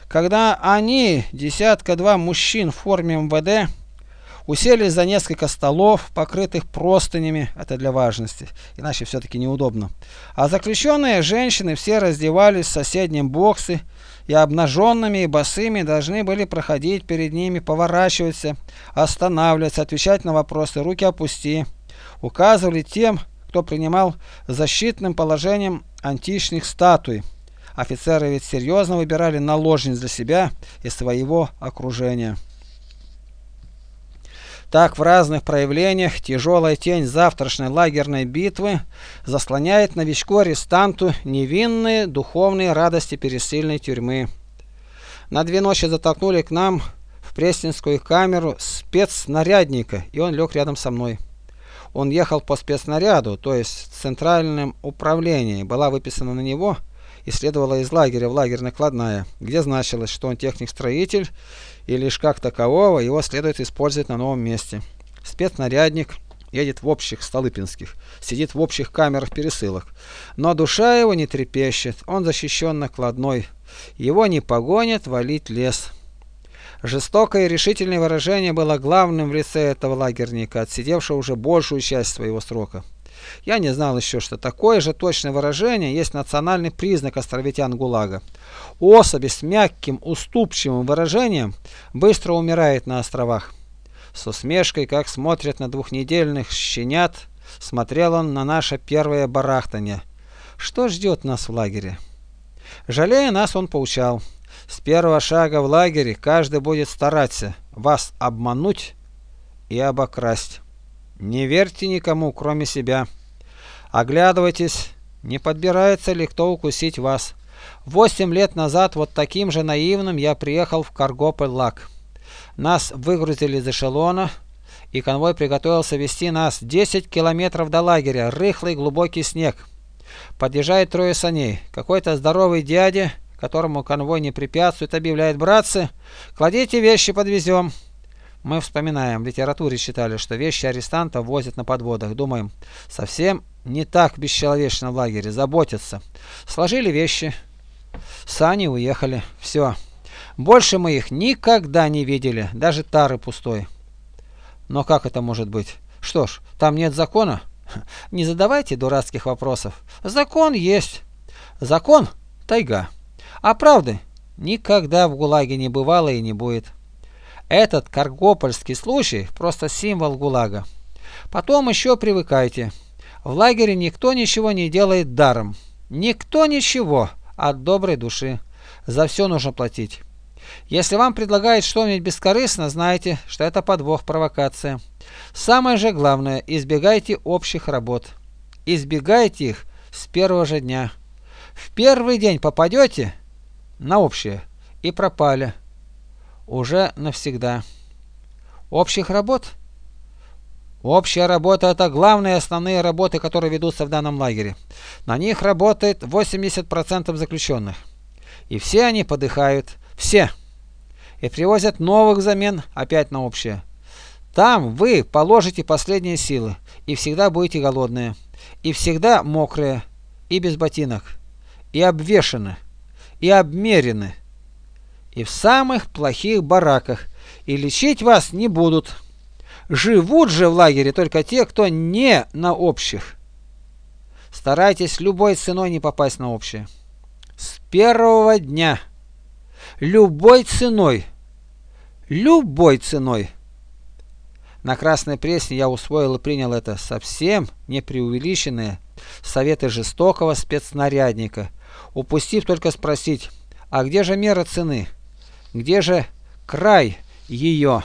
когда они, десятка-два мужчин в форме МВД, Уселись за несколько столов, покрытых простынями, это для важности, иначе все-таки неудобно. А заключенные женщины все раздевались в соседнем боксе и обнаженными и босыми должны были проходить перед ними, поворачиваться, останавливаться, отвечать на вопросы, руки опусти. Указывали тем, кто принимал защитным положением античных статуй. Офицеры ведь серьезно выбирали наложниц для себя и своего окружения. Так в разных проявлениях тяжелая тень завтрашней лагерной битвы заслоняет новичку-арестанту невинные духовные радости пересыльной тюрьмы. На две ночи затолкнули к нам в Пресненскую камеру спецснарядника, и он лег рядом со мной. Он ехал по спецснаряду, то есть в центральном управлении, была выписана на него и следовала из лагеря в лагерь накладная, где значилось, что он техник-строитель и лишь как такового его следует использовать на новом месте. Спецнарядник едет в общих Столыпинских, сидит в общих камерах пересылок, но душа его не трепещет, он защищен накладной, его не погонят валить лес. Жестокое и решительное выражение было главным в лице этого лагерника, отсидевшего уже большую часть своего срока. Я не знал еще, что такое же точное выражение есть национальный признак островитян ГУЛАГа. Особи с мягким, уступчивым выражением быстро умирает на островах. С усмешкой, как смотрят на двухнедельных щенят, смотрел он на наше первое барахтание. Что ждет нас в лагере? Жалея нас, он поучал. С первого шага в лагере каждый будет стараться вас обмануть и обокрасть. Не верьте никому, кроме себя. Оглядывайтесь, не подбирается ли кто укусить вас. Восемь лет назад вот таким же наивным я приехал в Каргополь-Лак. Нас выгрузили из эшелона, и конвой приготовился вести нас 10 километров до лагеря, рыхлый глубокий снег. Подъезжает трое саней. Какой-то здоровый дядя, которому конвой не препятствует, объявляет, братцы, кладите вещи, подвезем. Мы вспоминаем, в литературе читали, что вещи арестанта возят на подводах. Думаем, совсем не так бесчеловечно в лагере, заботятся. Сложили вещи, сани уехали, все. Больше мы их никогда не видели, даже тары пустой. Но как это может быть? Что ж, там нет закона? (laughs) Не задавайте дурацких вопросов. Закон есть. Закон – тайга. А правды никогда в ГУЛАГе не бывало и не будет. Этот каргопольский случай просто символ ГУЛАГа. Потом еще привыкайте. В лагере никто ничего не делает даром. Никто ничего от доброй души. За все нужно платить. Если вам предлагают что-нибудь бескорыстно, знайте, что это подвох, провокация. Самое же главное, избегайте общих работ. Избегайте их с первого же дня. В первый день попадете на общее и пропали. Уже навсегда. Общих работ? Общая работа – это главные основные работы, которые ведутся в данном лагере. На них работает 80% заключенных. И все они подыхают. Все. И привозят новых замен опять на общее. Там вы положите последние силы. И всегда будете голодные. И всегда мокрые. И без ботинок. И обвешаны. И обмерены. И в самых плохих бараках. И лечить вас не будут. Живут же в лагере только те, кто не на общих. Старайтесь любой ценой не попасть на общее. С первого дня. Любой ценой. Любой ценой. На Красной Пресне я усвоил и принял это совсем не преувеличенные советы жестокого спецнарядника, упустив только спросить, а где же мера цены? Где же край ее?